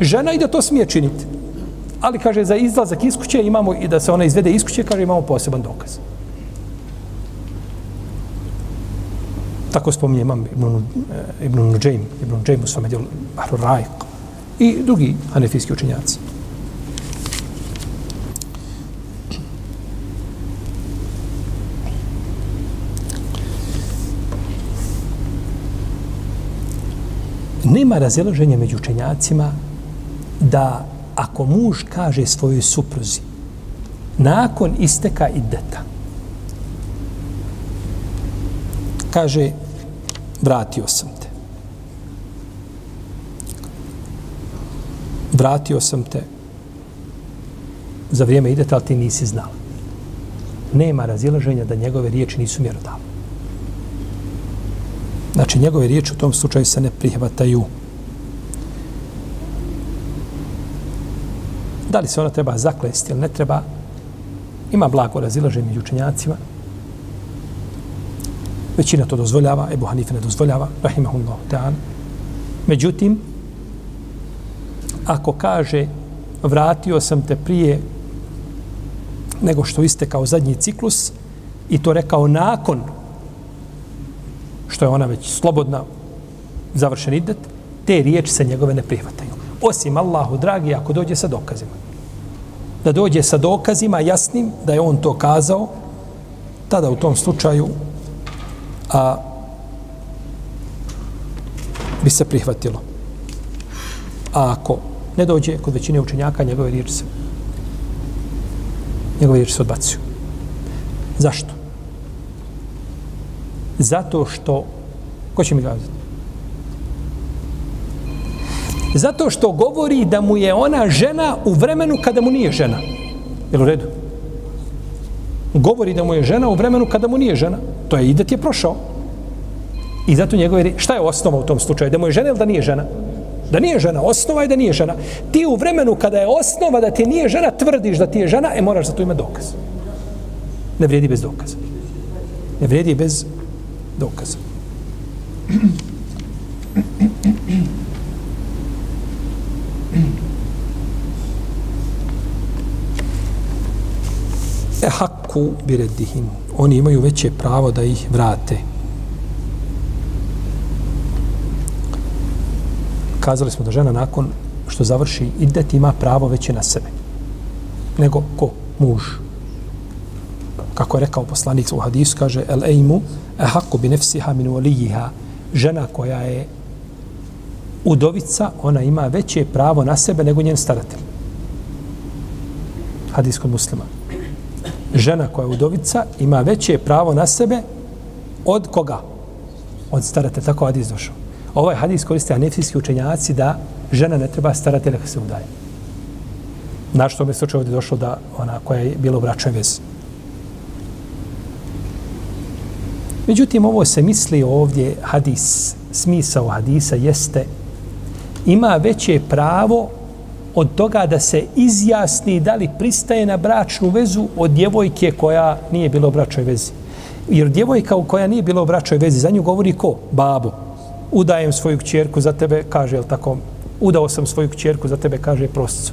Žena i da to smije činiti. Ali kaže, za izlazak iz kuće imamo i da se ona izvede iz kuće, kaže, imamo poseban dokaz. Tako spominje imam Ibn, Ibn Nujaym, Ibn Nujaym u svome djelu Bahru Rajq i drugi hanefijski učenjaci. Nema razilaženja među učenjacima da ako muž kaže svojoj supruzi nakon isteka ideta kaže vratio sam te. Vratio sam te za vrijeme ideta ali ti nisi znala. Nema razilaženja da njegove riječi nisu mjerodavne. Znači, njegove riječi u tom slučaju se ne prihvataju. Da li se ona treba zaklesti ili ne treba, ima blago razilaženje među učenjacima. Većina to dozvoljava, Ebu Hanife ne dozvoljava, rahimahullah ta'an. Međutim, ako kaže vratio sam te prije nego što iste kao zadnji ciklus i to rekao nakon što je ona već slobodna, završen idet, te riječi se njegove ne prihvataju. Osim Allahu, dragi, ako dođe sa dokazima. Da dođe sa dokazima jasnim da je on to kazao, tada u tom slučaju a, bi se prihvatilo. A ako ne dođe kod većine učenjaka, njegove riječi se njegove riječi se odbacuju. Zašto? Zato što, ko će mi kazati? Zato što govori da mu je ona žena u vremenu kada mu nije žena. Je u redu? Govori da mu je žena u vremenu kada mu nije žena. To je i da ti je prošao. I zato njegove, šta je osnova u tom slučaju? Da mu je žena ili da nije žena? Da nije žena. Osnova je da nije žena. Ti u vremenu kada je osnova da ti nije žena, tvrdiš da ti je žena, e moraš za to imati dokaz. Ne vrijedi bez dokaza. Ne vrijedi bez dokaza. E hakku biredihim. Oni imaju veće pravo da ih vrate. Kazali smo da žena nakon što završi idet ima pravo veće na sebe. Nego ko? Muž kako je rekao poslanik u hadisu, kaže el ejmu Ahaku bi nefsiha min valijiha. Žena koja je udovica, ona ima veće pravo na sebe nego njen staratelj. Hadis kod muslima. Žena koja je udovica ima veće pravo na sebe od koga? Od staratelja. Tako hadis došao. Ovaj hadis koriste anefijski učenjaci da žena ne treba staratelja kada se udaje. Na što mi se ovdje došlo da ona koja je bila u bračnoj vezi. Međutim, ovo se misli ovdje, hadis, smisao hadisa jeste ima veće pravo od toga da se izjasni da li pristaje na bračnu vezu od djevojke koja nije bila u bračnoj vezi. Jer djevojka u koja nije bila u bračnoj vezi, za nju govori ko? Babo. Udajem svoju kćerku za tebe, kaže, jel tako? Udao sam svoju kćerku za tebe, kaže, proscu.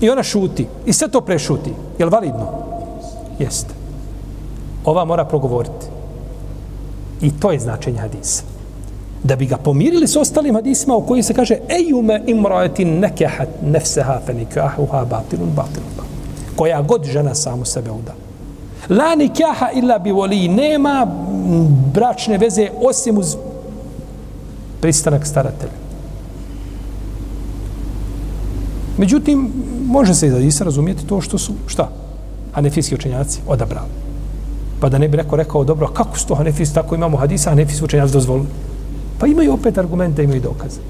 I ona šuti. I sve to prešuti. Je li validno? Jeste. Ova mora progovoriti. I to je značenje hadisa. Da bi ga pomirili s ostalim hadisima u koji se kaže ejume imraetin nekehat nefseha fenikahuha batilun batilun koja god žena samu sebe uda. La nikaha illa bi voli nema bračne veze osim uz pristanak staratelja. Međutim, može se i da se razumijeti to što su, šta? Hanefijski učenjaci odabrali. Pa da ne bi neko rekao, dobro, kako su to Hanefis, tako imamo hadisa, Hanefis učenjaci dozvolili. Pa imaju opet argumente, imaju dokaze.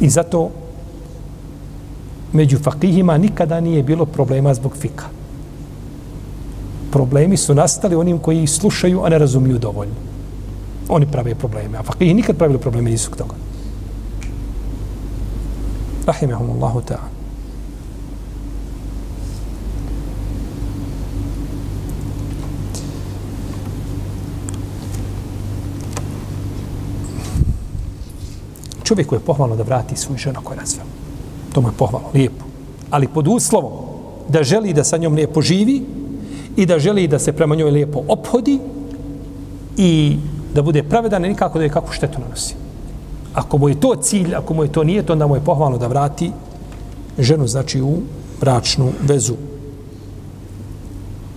I zato među fakihima nikada nije bilo problema zbog fika. Problemi su nastali onim koji slušaju, a ne razumiju dovoljno. Oni prave probleme. A fakihi nikad pravili probleme nisu k toga. Rahimahumullahu ta'ala. Čovjeku je pohvalno da vrati svoju ženu koju je razveo. To mu je pohvalno, lijepo. Ali pod uslovom da želi da sa njom lijepo živi i da želi da se prema njoj lijepo ophodi i da bude pravedan i nikako da je kakvu štetu nanosi. Ako mu je to cilj, ako mu je to nije, to onda mu je pohvalno da vrati ženu, znači u bračnu vezu.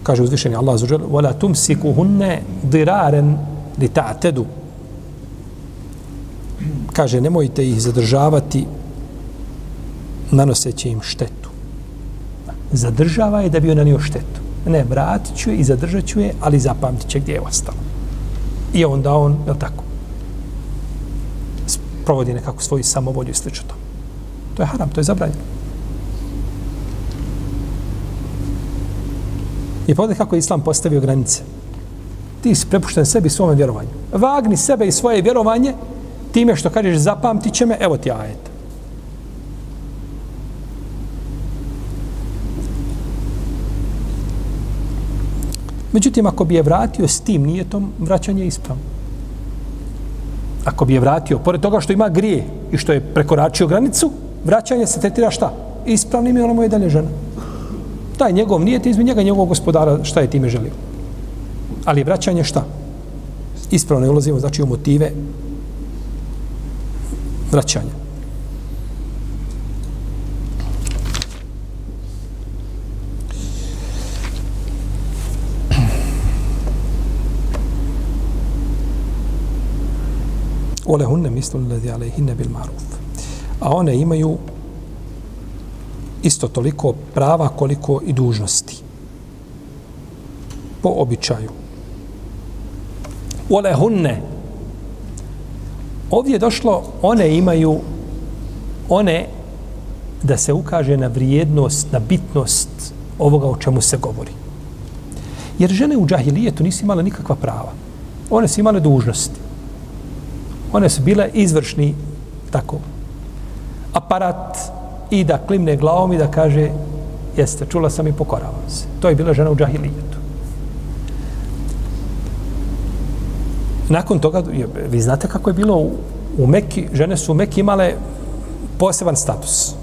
Kaže uzvišeni Allah za žel, وَلَا تُمْسِكُ هُنَّ دِرَارًا لِتَعْتَدُ Kaže, nemojte ih zadržavati nanoseći im štetu. Zadržava je da bi ona nanio štetu. Ne, vratit ću je i zadržat ću je, ali zapamtit će gdje je ostalo. I onda on, je tako, provodi nekako svoju samovolju i slično to. To je haram, to je zabranjeno. I pa pogledaj kako je Islam postavio granice. Ti si prepušten sebi svome vjerovanju. Vagni sebe i svoje vjerovanje time što kažeš zapamtit će me, evo ti ajet. Međutim, ako bi je vratio s tim nijetom, vraćanje je ispravno. Ako bi je vratio, pored toga što ima grije i što je prekoračio granicu, vraćanje se tretira šta? Ispravnim mi ono mu je dalje žena. Taj njegov nijet izme njega njegovog gospodara šta je time želio. Ali vraćanje šta? Ispravno je ulazimo, znači u motive vraćanja. Olehunne mislu lezi alejhinne bil maruf. A one imaju isto toliko prava koliko i dužnosti. Po običaju. Olehunne. Ovdje je došlo, one imaju, one da se ukaže na vrijednost, na bitnost ovoga o čemu se govori. Jer žene u džahilijetu nisu imale nikakva prava. One su imale dužnosti. One su bile izvršni tako aparat i da klimne glavom i da kaže jeste, čula sam i pokoravam se. To je bila žena u džahilijetu. Nakon toga, vi znate kako je bilo u, u Meki, žene su u Meki imale poseban status.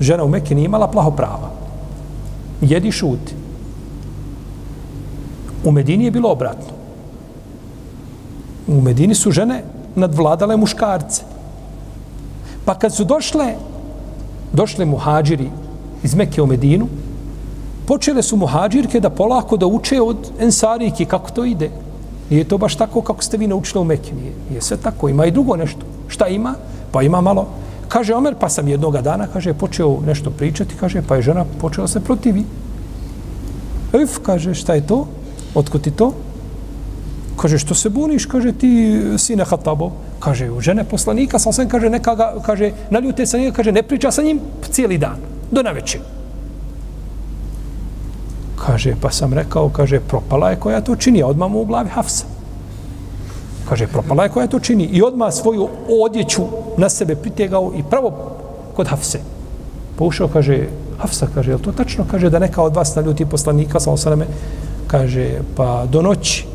Žena u Meki nije imala plaho prava. Jedi šuti. U Medini je bilo obratno. U Medini su žene nadvladale muškarce. Pa kad su došle, došle muhađiri iz Mekke u Medinu, počele su muhađirke da polako da uče od ensarijki kako to ide. Nije to baš tako kako ste vi naučili u Mekke. Nije, nije sve tako. Ima i drugo nešto. Šta ima? Pa ima malo. Kaže Omer, pa sam jednoga dana, kaže, počeo nešto pričati, kaže, pa je žena počela se protivi. Uf, kaže, šta je to? Otko ti to? Kaže, što se buniš? Kaže, ti sine Hatabo. Kaže, u žene poslanika, sam sam, kaže, neka ga, kaže, naljute sa njega, kaže, ne priča sa njim cijeli dan. do navečer. Kaže, pa sam rekao, kaže, propala je koja to čini, a odmah mu u glavi Hafsa. Kaže, propala je koja to čini i odmah svoju odjeću na sebe pritegao i pravo kod Hafse. Pa ušao, kaže, Hafsa, kaže, je to tačno? Kaže, da neka od vas naljuti poslanika, sa osaname, kaže, pa do noći,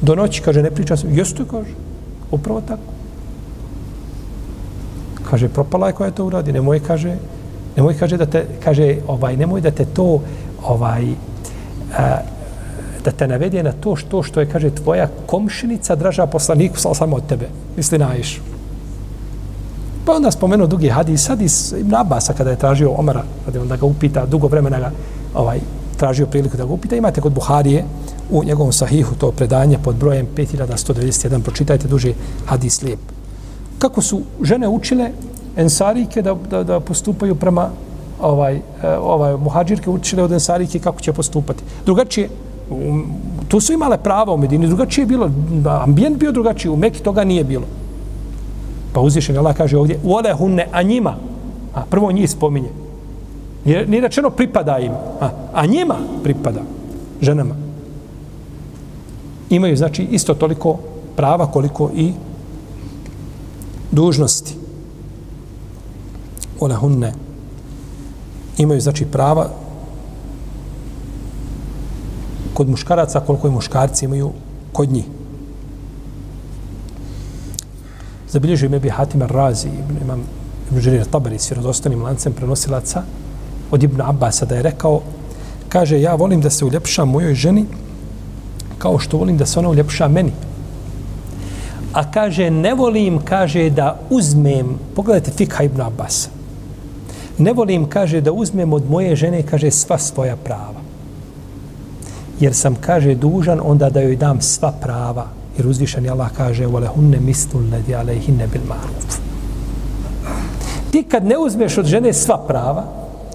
do noći, kaže, ne priča se, jeste, kaže, upravo tako. Kaže, propala je koja to uradi, nemoj, kaže, nemoj, kaže, da te, kaže, ovaj, nemoj da te to, ovaj, a, da te navede na to što što je, kaže, tvoja komšinica draža poslaniku, sal samo od tebe, misli na Išu. Pa onda spomenu dugi hadis, hadis Ibn Abasa kada je tražio Omara, kada je onda ga upita, dugo vremena ga ovaj, tražio priliku da ga upita, imate kod Buharije u njegovom sahihu to predanje pod brojem 5191, pročitajte duže hadis lijep. Kako su žene učile ensarike da, da, da postupaju prema ovaj, e, ovaj muhađirke učile od ensarike kako će postupati. Drugačije, um, tu su imale prava u Medini, drugačije je bilo, ambijent bio drugačiji, u Meki toga nije bilo. Pa uzvišen Allah kaže ovdje, ole hunne, a njima, a prvo njih spominje, nije, nije rečeno pripada im, a, a njima pripada, ženama. Imaju, znači, isto toliko prava koliko i dužnosti. Ole hunne, imaju, znači, prava kod muškaraca koliko i muškarci imaju kod njih. zabilježio ime bi Hatim Razi, imam Ibn Žerir Tabari s vjerozostanim lancem prenosilaca od Ibn Abbasa da je rekao, kaže, ja volim da se uljepša mojoj ženi kao što volim da se ona uljepša meni. A kaže, ne volim, kaže, da uzmem, pogledajte Fikha Ibn Abbasa, ne volim, kaže, da uzmem od moje žene, kaže, sva svoja prava. Jer sam, kaže, dužan onda da joj dam sva prava Jer uzvišen Allah kaže وَلَهُنَّ مِسْلُ الَّذِي عَلَيْهِنَّ بِالْمَعْرُفُ Ti kad ne uzmeš od žene sva prava,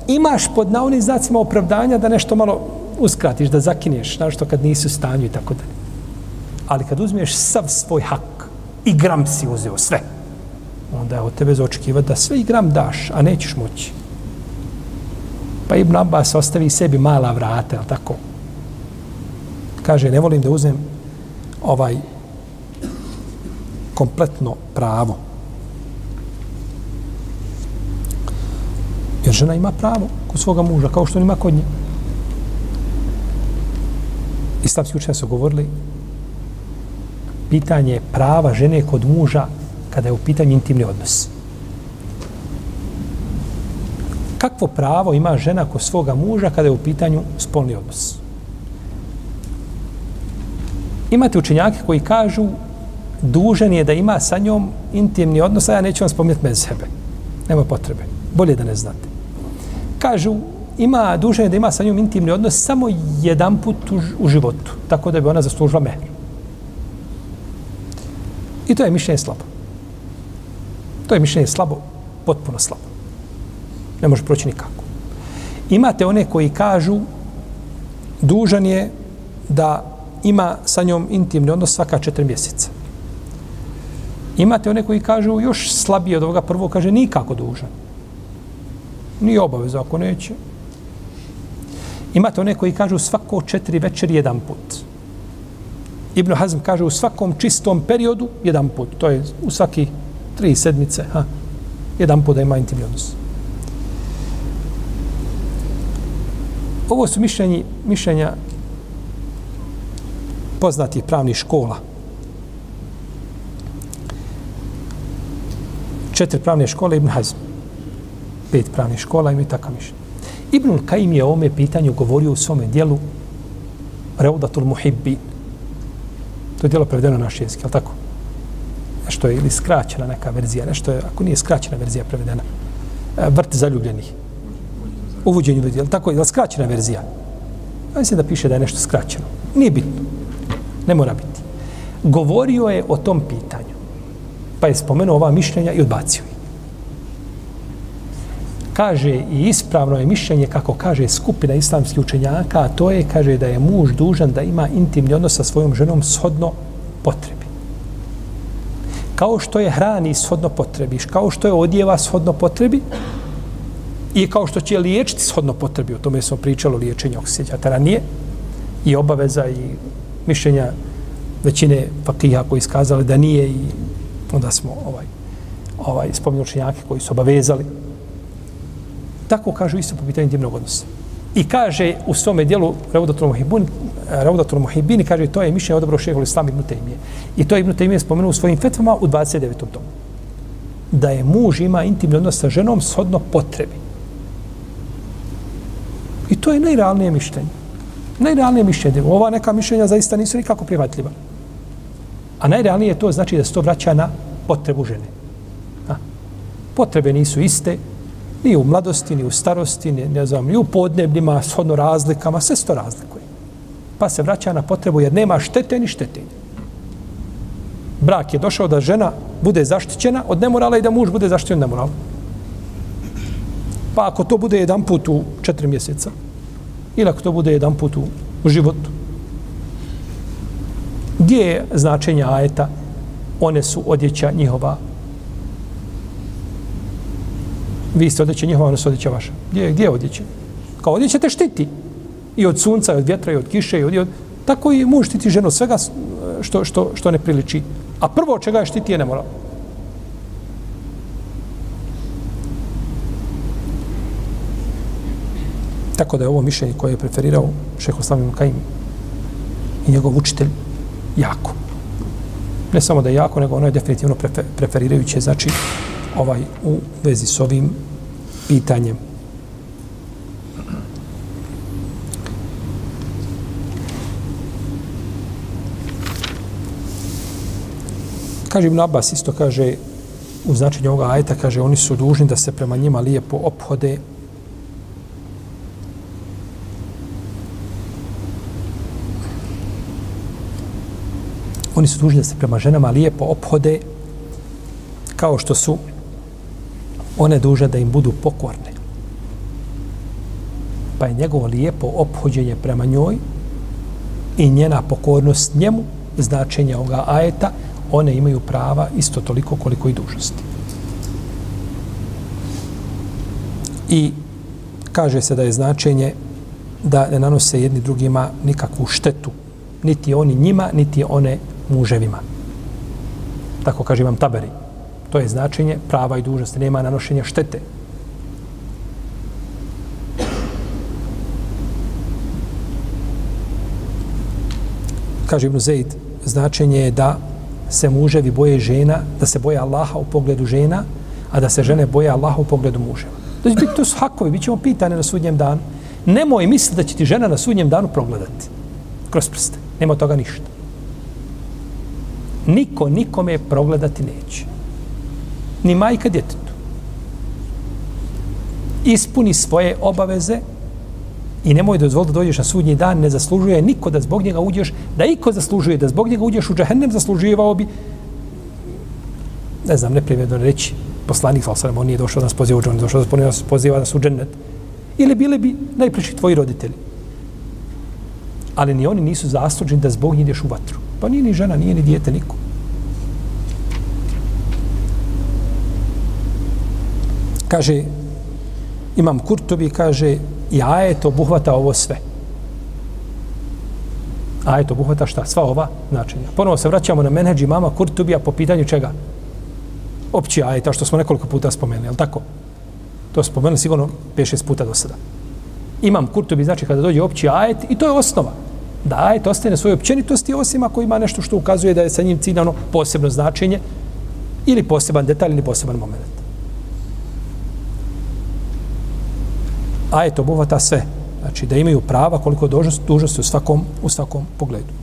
imaš pod naonim znacima opravdanja da nešto malo uskratiš, da zakinješ, što kad nisu u stanju i tako dalje. Ali kad uzmeš sav svoj hak i gram si uzeo sve, onda je od tebe zaočekivati da sve i gram daš, a nećeš moći. Pa Ibn Abbas ostavi sebi mala vrata, tako? Kaže, ne volim da uzem ovaj kompletno pravo. Jer žena ima pravo kod svoga muža, kao što on ima kod nje. Islamski učenja su govorili pitanje prava žene kod muža kada je u pitanju intimni odnos. Kakvo pravo ima žena kod svoga muža kada je u pitanju spolni odnos? Imate učenjake koji kažu dužan je da ima sa njom intimni odnos, a ja neću vam spominjati bez sebe. Nema potrebe. Bolje da ne znate. Kažu, ima dužan je da ima sa njom intimni odnos samo jedan put u, u životu, tako da bi ona zaslužila mehr. I to je mišljenje slabo. To je mišljenje slabo, potpuno slabo. Ne može proći nikako. Imate one koji kažu dužan je da ima sa njom intimni odnos svaka četiri mjeseca. Imate one koji kažu još slabije od ovoga prvo, kaže nikako dužan. Nije obaveza ako neće. Imate one koji kažu svako četiri večer jedan put. Ibn Hazm kaže u svakom čistom periodu jedan put. To je u svaki tri sedmice. Ha? Jedan put da ima intimni odnos. Ovo su mišljenji, mišljenja poznatih pravnih škola. Četiri pravne škole Ibn Hazm. Pet pravnih škola imaju takav mišljenje. Ibn Kajim je o ome pitanju govorio u svome dijelu Reudatul Muhibbi. To je dijelo prevedeno na naš jezik, je tako? Nešto je ili skraćena neka verzija, nešto je, ako nije skraćena verzija prevedena, e, vrt zaljubljenih. Uvođenju verzija, tako je, skraćena verzija. Ja mislim da piše da je nešto skraćeno. Nije bitno. Ne mora biti. Govorio je o tom pitanju. Pa je spomenuo ova mišljenja i odbacio ih. Kaže i ispravno je mišljenje kako kaže skupina islamskih učenjaka, a to je, kaže, da je muž dužan da ima intimni odnos sa svojom ženom shodno potrebi. Kao što je hrani shodno potrebi, kao što je odjeva shodno potrebi, I kao što će liječiti shodno potrebi, o tome smo pričali o liječenju oksijatara, nije i obaveza i mišljenja većine fakija koji iskazali da nije i onda smo ovaj, ovaj, spominjali učenjake koji su obavezali. Tako kažu isto po pitanju dimnog odnosa. I kaže u svome dijelu Raudatul Muhibun, Raudatul Muhibin, kaže to je mišljenje odobro šeho Islam ibn Taymije. I to je Ibn Taymije spomenuo u svojim fetvama u 29. tomu. Da je muž ima intimni odnos sa ženom shodno potrebi. I to je najrealnije mišljenje. Najrealnije mišljenje. Ova neka mišljenja zaista nisu nikako prihvatljiva. A najrealnije to znači da se to vraća na potrebu žene. A? Potrebe nisu iste, ni u mladosti, ni u starosti, ni, ne znam, ni u podnebljima, shodno razlikama, sve se to razlikuje. Pa se vraća na potrebu jer nema štete ni štetenja. Brak je došao da žena bude zaštićena od nemorala i da muž bude zaštićen od nemorala. Pa ako to bude jedan put u četiri mjeseca, ili ako to bude jedan put u, u životu, gdje je značenje ajeta? One su odjeća njihova. Vi ste odjeća njihova, one su odjeća vaša. Gdje, gdje je odjeća? Kao odjeća te štiti. I od sunca, i od vjetra, i od kiše, i od... I od tako i muž štiti ženu svega što, što, što ne priliči. A prvo čega je štiti je nemoral. Tako da je ovo mišljenje koje je preferirao šeho Slavim Kajim i njegov učitelj jako. Ne samo da je jako, nego ono je definitivno preferirajuće, znači ovaj u vezi s ovim pitanjem. Kaže Ibn Abbas isto kaže u značenju ovoga ajeta, kaže oni su dužni da se prema njima lijepo ophode oni su dužni da se prema ženama lijepo ophode kao što su one duže da im budu pokorne. Pa je njegovo lijepo ophođenje prema njoj i njena pokornost njemu značenje ovoga ajeta, one imaju prava isto toliko koliko i dužnosti. I kaže se da je značenje da ne nanose jedni drugima nikakvu štetu, niti oni njima, niti one muževima. Tako kaže imam taberi. To je značenje prava i dužnosti. Nema nanošenja štete. Kaže Ibn Zaid, značenje je da se muževi boje žena, da se boje Allaha u pogledu žena, a da se žene boje Allaha u pogledu muževa. To, će biti to su hakovi, bit ćemo pitane na sudnjem danu. Nemoj misliti da će ti žena na sudnjem danu progledati. Kroz prste. Nema toga ništa niko nikome progledati neće. Ni majka djetetu. Ispuni svoje obaveze i nemoj dozvoliti da dođeš na sudnji dan, ne zaslužuje niko da zbog njega uđeš, da iko zaslužuje da zbog njega uđeš u džahennem, zasluživao bi, ne znam, neprimjedno reći, poslanik, sal on nije došao da nas poziva u džahennem, došao da nas poziva da nas u džennet. Ili bile bi najpreći tvoji roditelji. Ali ni oni nisu zasluženi da zbog njih ideš u vatru. Pa nije ni žena, nije ni dijete, niko. Kaže, imam Kurtobi, kaže, i ajet obuhvata ovo sve. Ajet obuhvata šta? Sva ova načinja. Ponovo se vraćamo na menheđ mama Kurtubija po pitanju čega? Opći ajeta, što smo nekoliko puta spomenuli, je tako? To spomenuli sigurno 5-6 puta do sada. Imam Kurtubi, znači kada dođe opći ajet, i to je osnova da ajet ostaje na svojoj općenitosti osim ako ima nešto što ukazuje da je sa njim ciljano posebno značenje ili poseban detalj ili poseban moment. Ajet obuhvata sve. Znači da imaju prava koliko dužnosti u svakom, u svakom pogledu.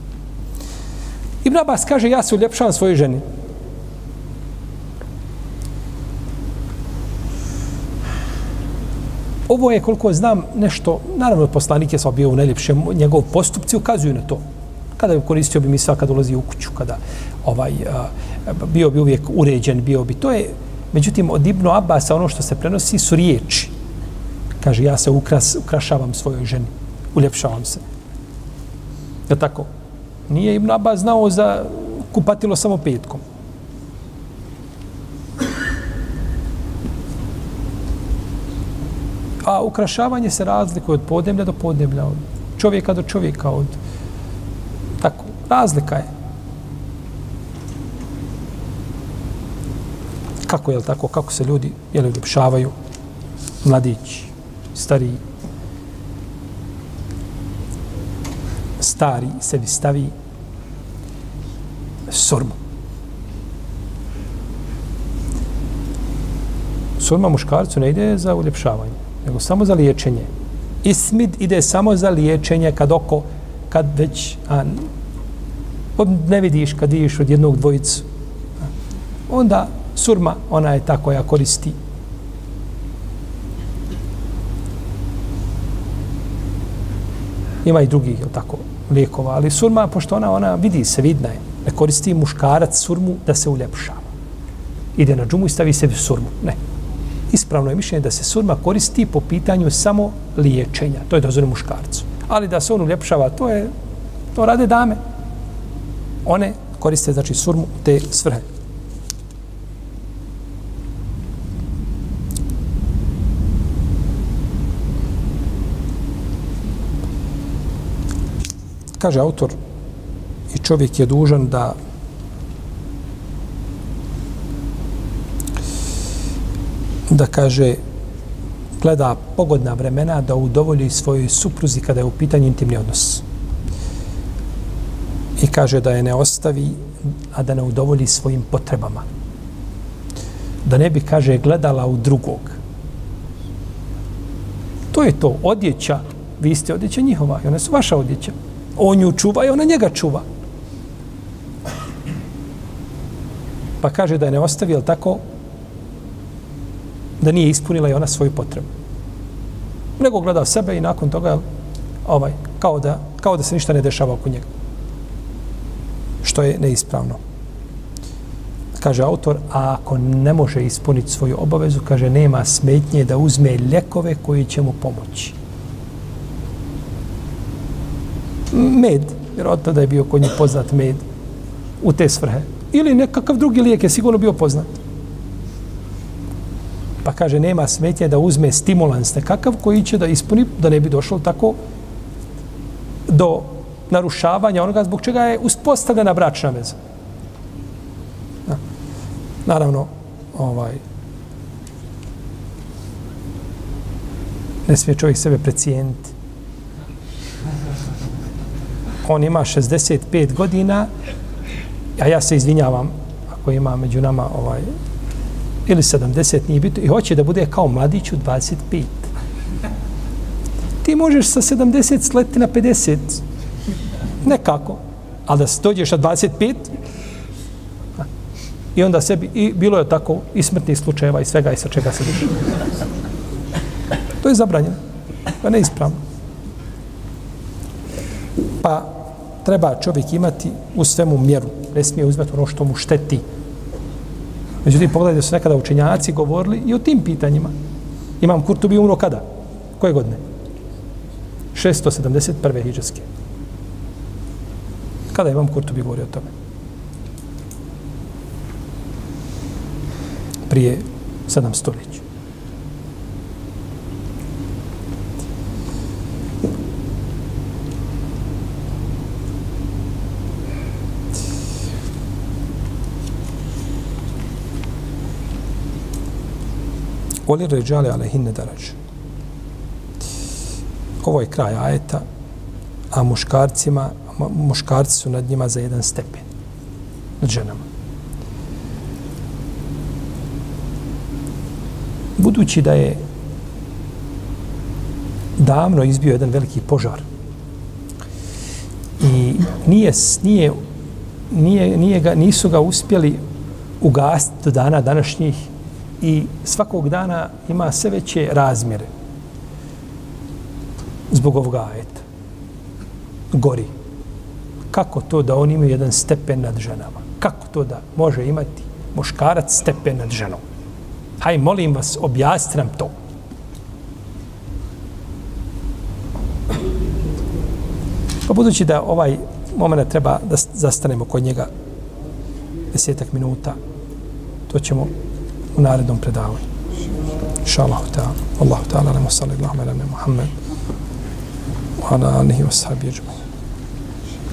Ibn Abbas kaže ja se uljepšavam svojoj ženi. Ovo je, koliko znam, nešto, naravno, poslanik je sva bio u najljepšem, njegov postupci ukazuju na to. Kada bi koristio bi misla kad ulazi u kuću, kada ovaj, a, bio bi uvijek uređen, bio bi. To je, međutim, od Ibnu Abasa ono što se prenosi su riječi. Kaže, ja se ukras, ukrašavam svojoj ženi, uljepšavam se. Je tako? Nije Ibn Abbas znao za kupatilo samo petkom. A ukrašavanje se razlikuje od podneblja do podneblja, od čovjeka do čovjeka, od tako, razlika je. Kako je tako, kako se ljudi je li uljepšavaju, mladići, stariji, stari sebi stavi surmu. Surma muškarcu ne ide za uljepšavanje, nego samo za liječenje. Ismid ide samo za liječenje kad oko, kad već a, pa ne vidiš kad vidiš od jednog dvojicu. Onda surma, ona je ta koja koristi ima i drugih, je tako, lijekova, ali surma, pošto ona, ona vidi se, vidna je, ne koristi muškarac surmu da se uljepšava. Ide na džumu i stavi sebi surmu. Ne. Ispravno je mišljenje da se surma koristi po pitanju samo liječenja. To je dozvoljeno muškarcu. Ali da se on uljepšava, to je, to rade dame. One koriste, znači, surmu te svrhe. Kaže autor i čovjek je dužan da da kaže gleda pogodna vremena da udovolji svojoj supruzi kada je u pitanju intimni odnos. I kaže da je ne ostavi, a da ne udovolji svojim potrebama. Da ne bi, kaže, gledala u drugog. To je to, odjeća, vi ste odjeća njihova i one su vaša odjeća on ju čuva i ona njega čuva. Pa kaže da je ne ostavi, jel tako, da nije ispunila i ona svoju potrebu. Nego gleda sebe i nakon toga, ovaj, kao da, kao da se ništa ne dešava oko njega. Što je neispravno. Kaže autor, a ako ne može ispuniti svoju obavezu, kaže, nema smetnje da uzme ljekove koji će mu pomoći. Med, jer od tada je bio kod njih poznat med u te svrhe. Ili nekakav drugi lijek je sigurno bio poznat. Pa kaže, nema smetnje da uzme stimulans nekakav koji će da ispuni, da ne bi došlo tako do narušavanja onoga zbog čega je uspostavljena bračna veza. Naravno, ovaj, ne smije čovjek sebe precijeniti on ima 65 godina, a ja se izvinjavam ako ima među nama ovaj, ili 70, nije bitno, i hoće da bude kao mladić u 25. Ti možeš sa 70 sleti na 50. Nekako. Ali da dođeš na 25, i onda sebi, i bilo je tako i smrtnih slučajeva i svega i sa čega se duši. To je zabranjeno. Pa neispravno. Pa treba čovjek imati u svemu mjeru. Ne smije uzmeti ono što mu šteti. Međutim, pogledajte da su nekada učenjaci govorili i o tim pitanjima. Imam Kurtubi umro kada? Koje godine? 671. hiđarske. Kada imam Kurtubi govorio o tome? Prije 700 stoljeća. Voli ređale alehinne darađ. Ovo je kraj ajeta, a muškarcima, muškarci su nad njima za jedan stepen. Nad ženama. Budući da je davno izbio jedan veliki požar i nije, nije, nije, nije ga, nisu ga uspjeli ugasiti do dana današnjih i svakog dana ima sve veće razmjere zbog ovoga ajeta. Gori. Kako to da on ima jedan stepen nad ženama? Kako to da može imati muškarac stepen nad ženom? Haj, molim vas, objasnite nam to. Pa budući da ovaj moment treba da zastanemo kod njega desetak minuta, to ćemo u narednom predavanju. Inša Allah ta'ala. Allahu ta'ala, nama salli Allahuma ala Muhammed wa ala alihi wa sahabi ajma'in.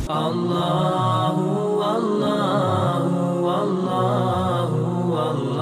Allahu, Allahu, Allahu, Allahu.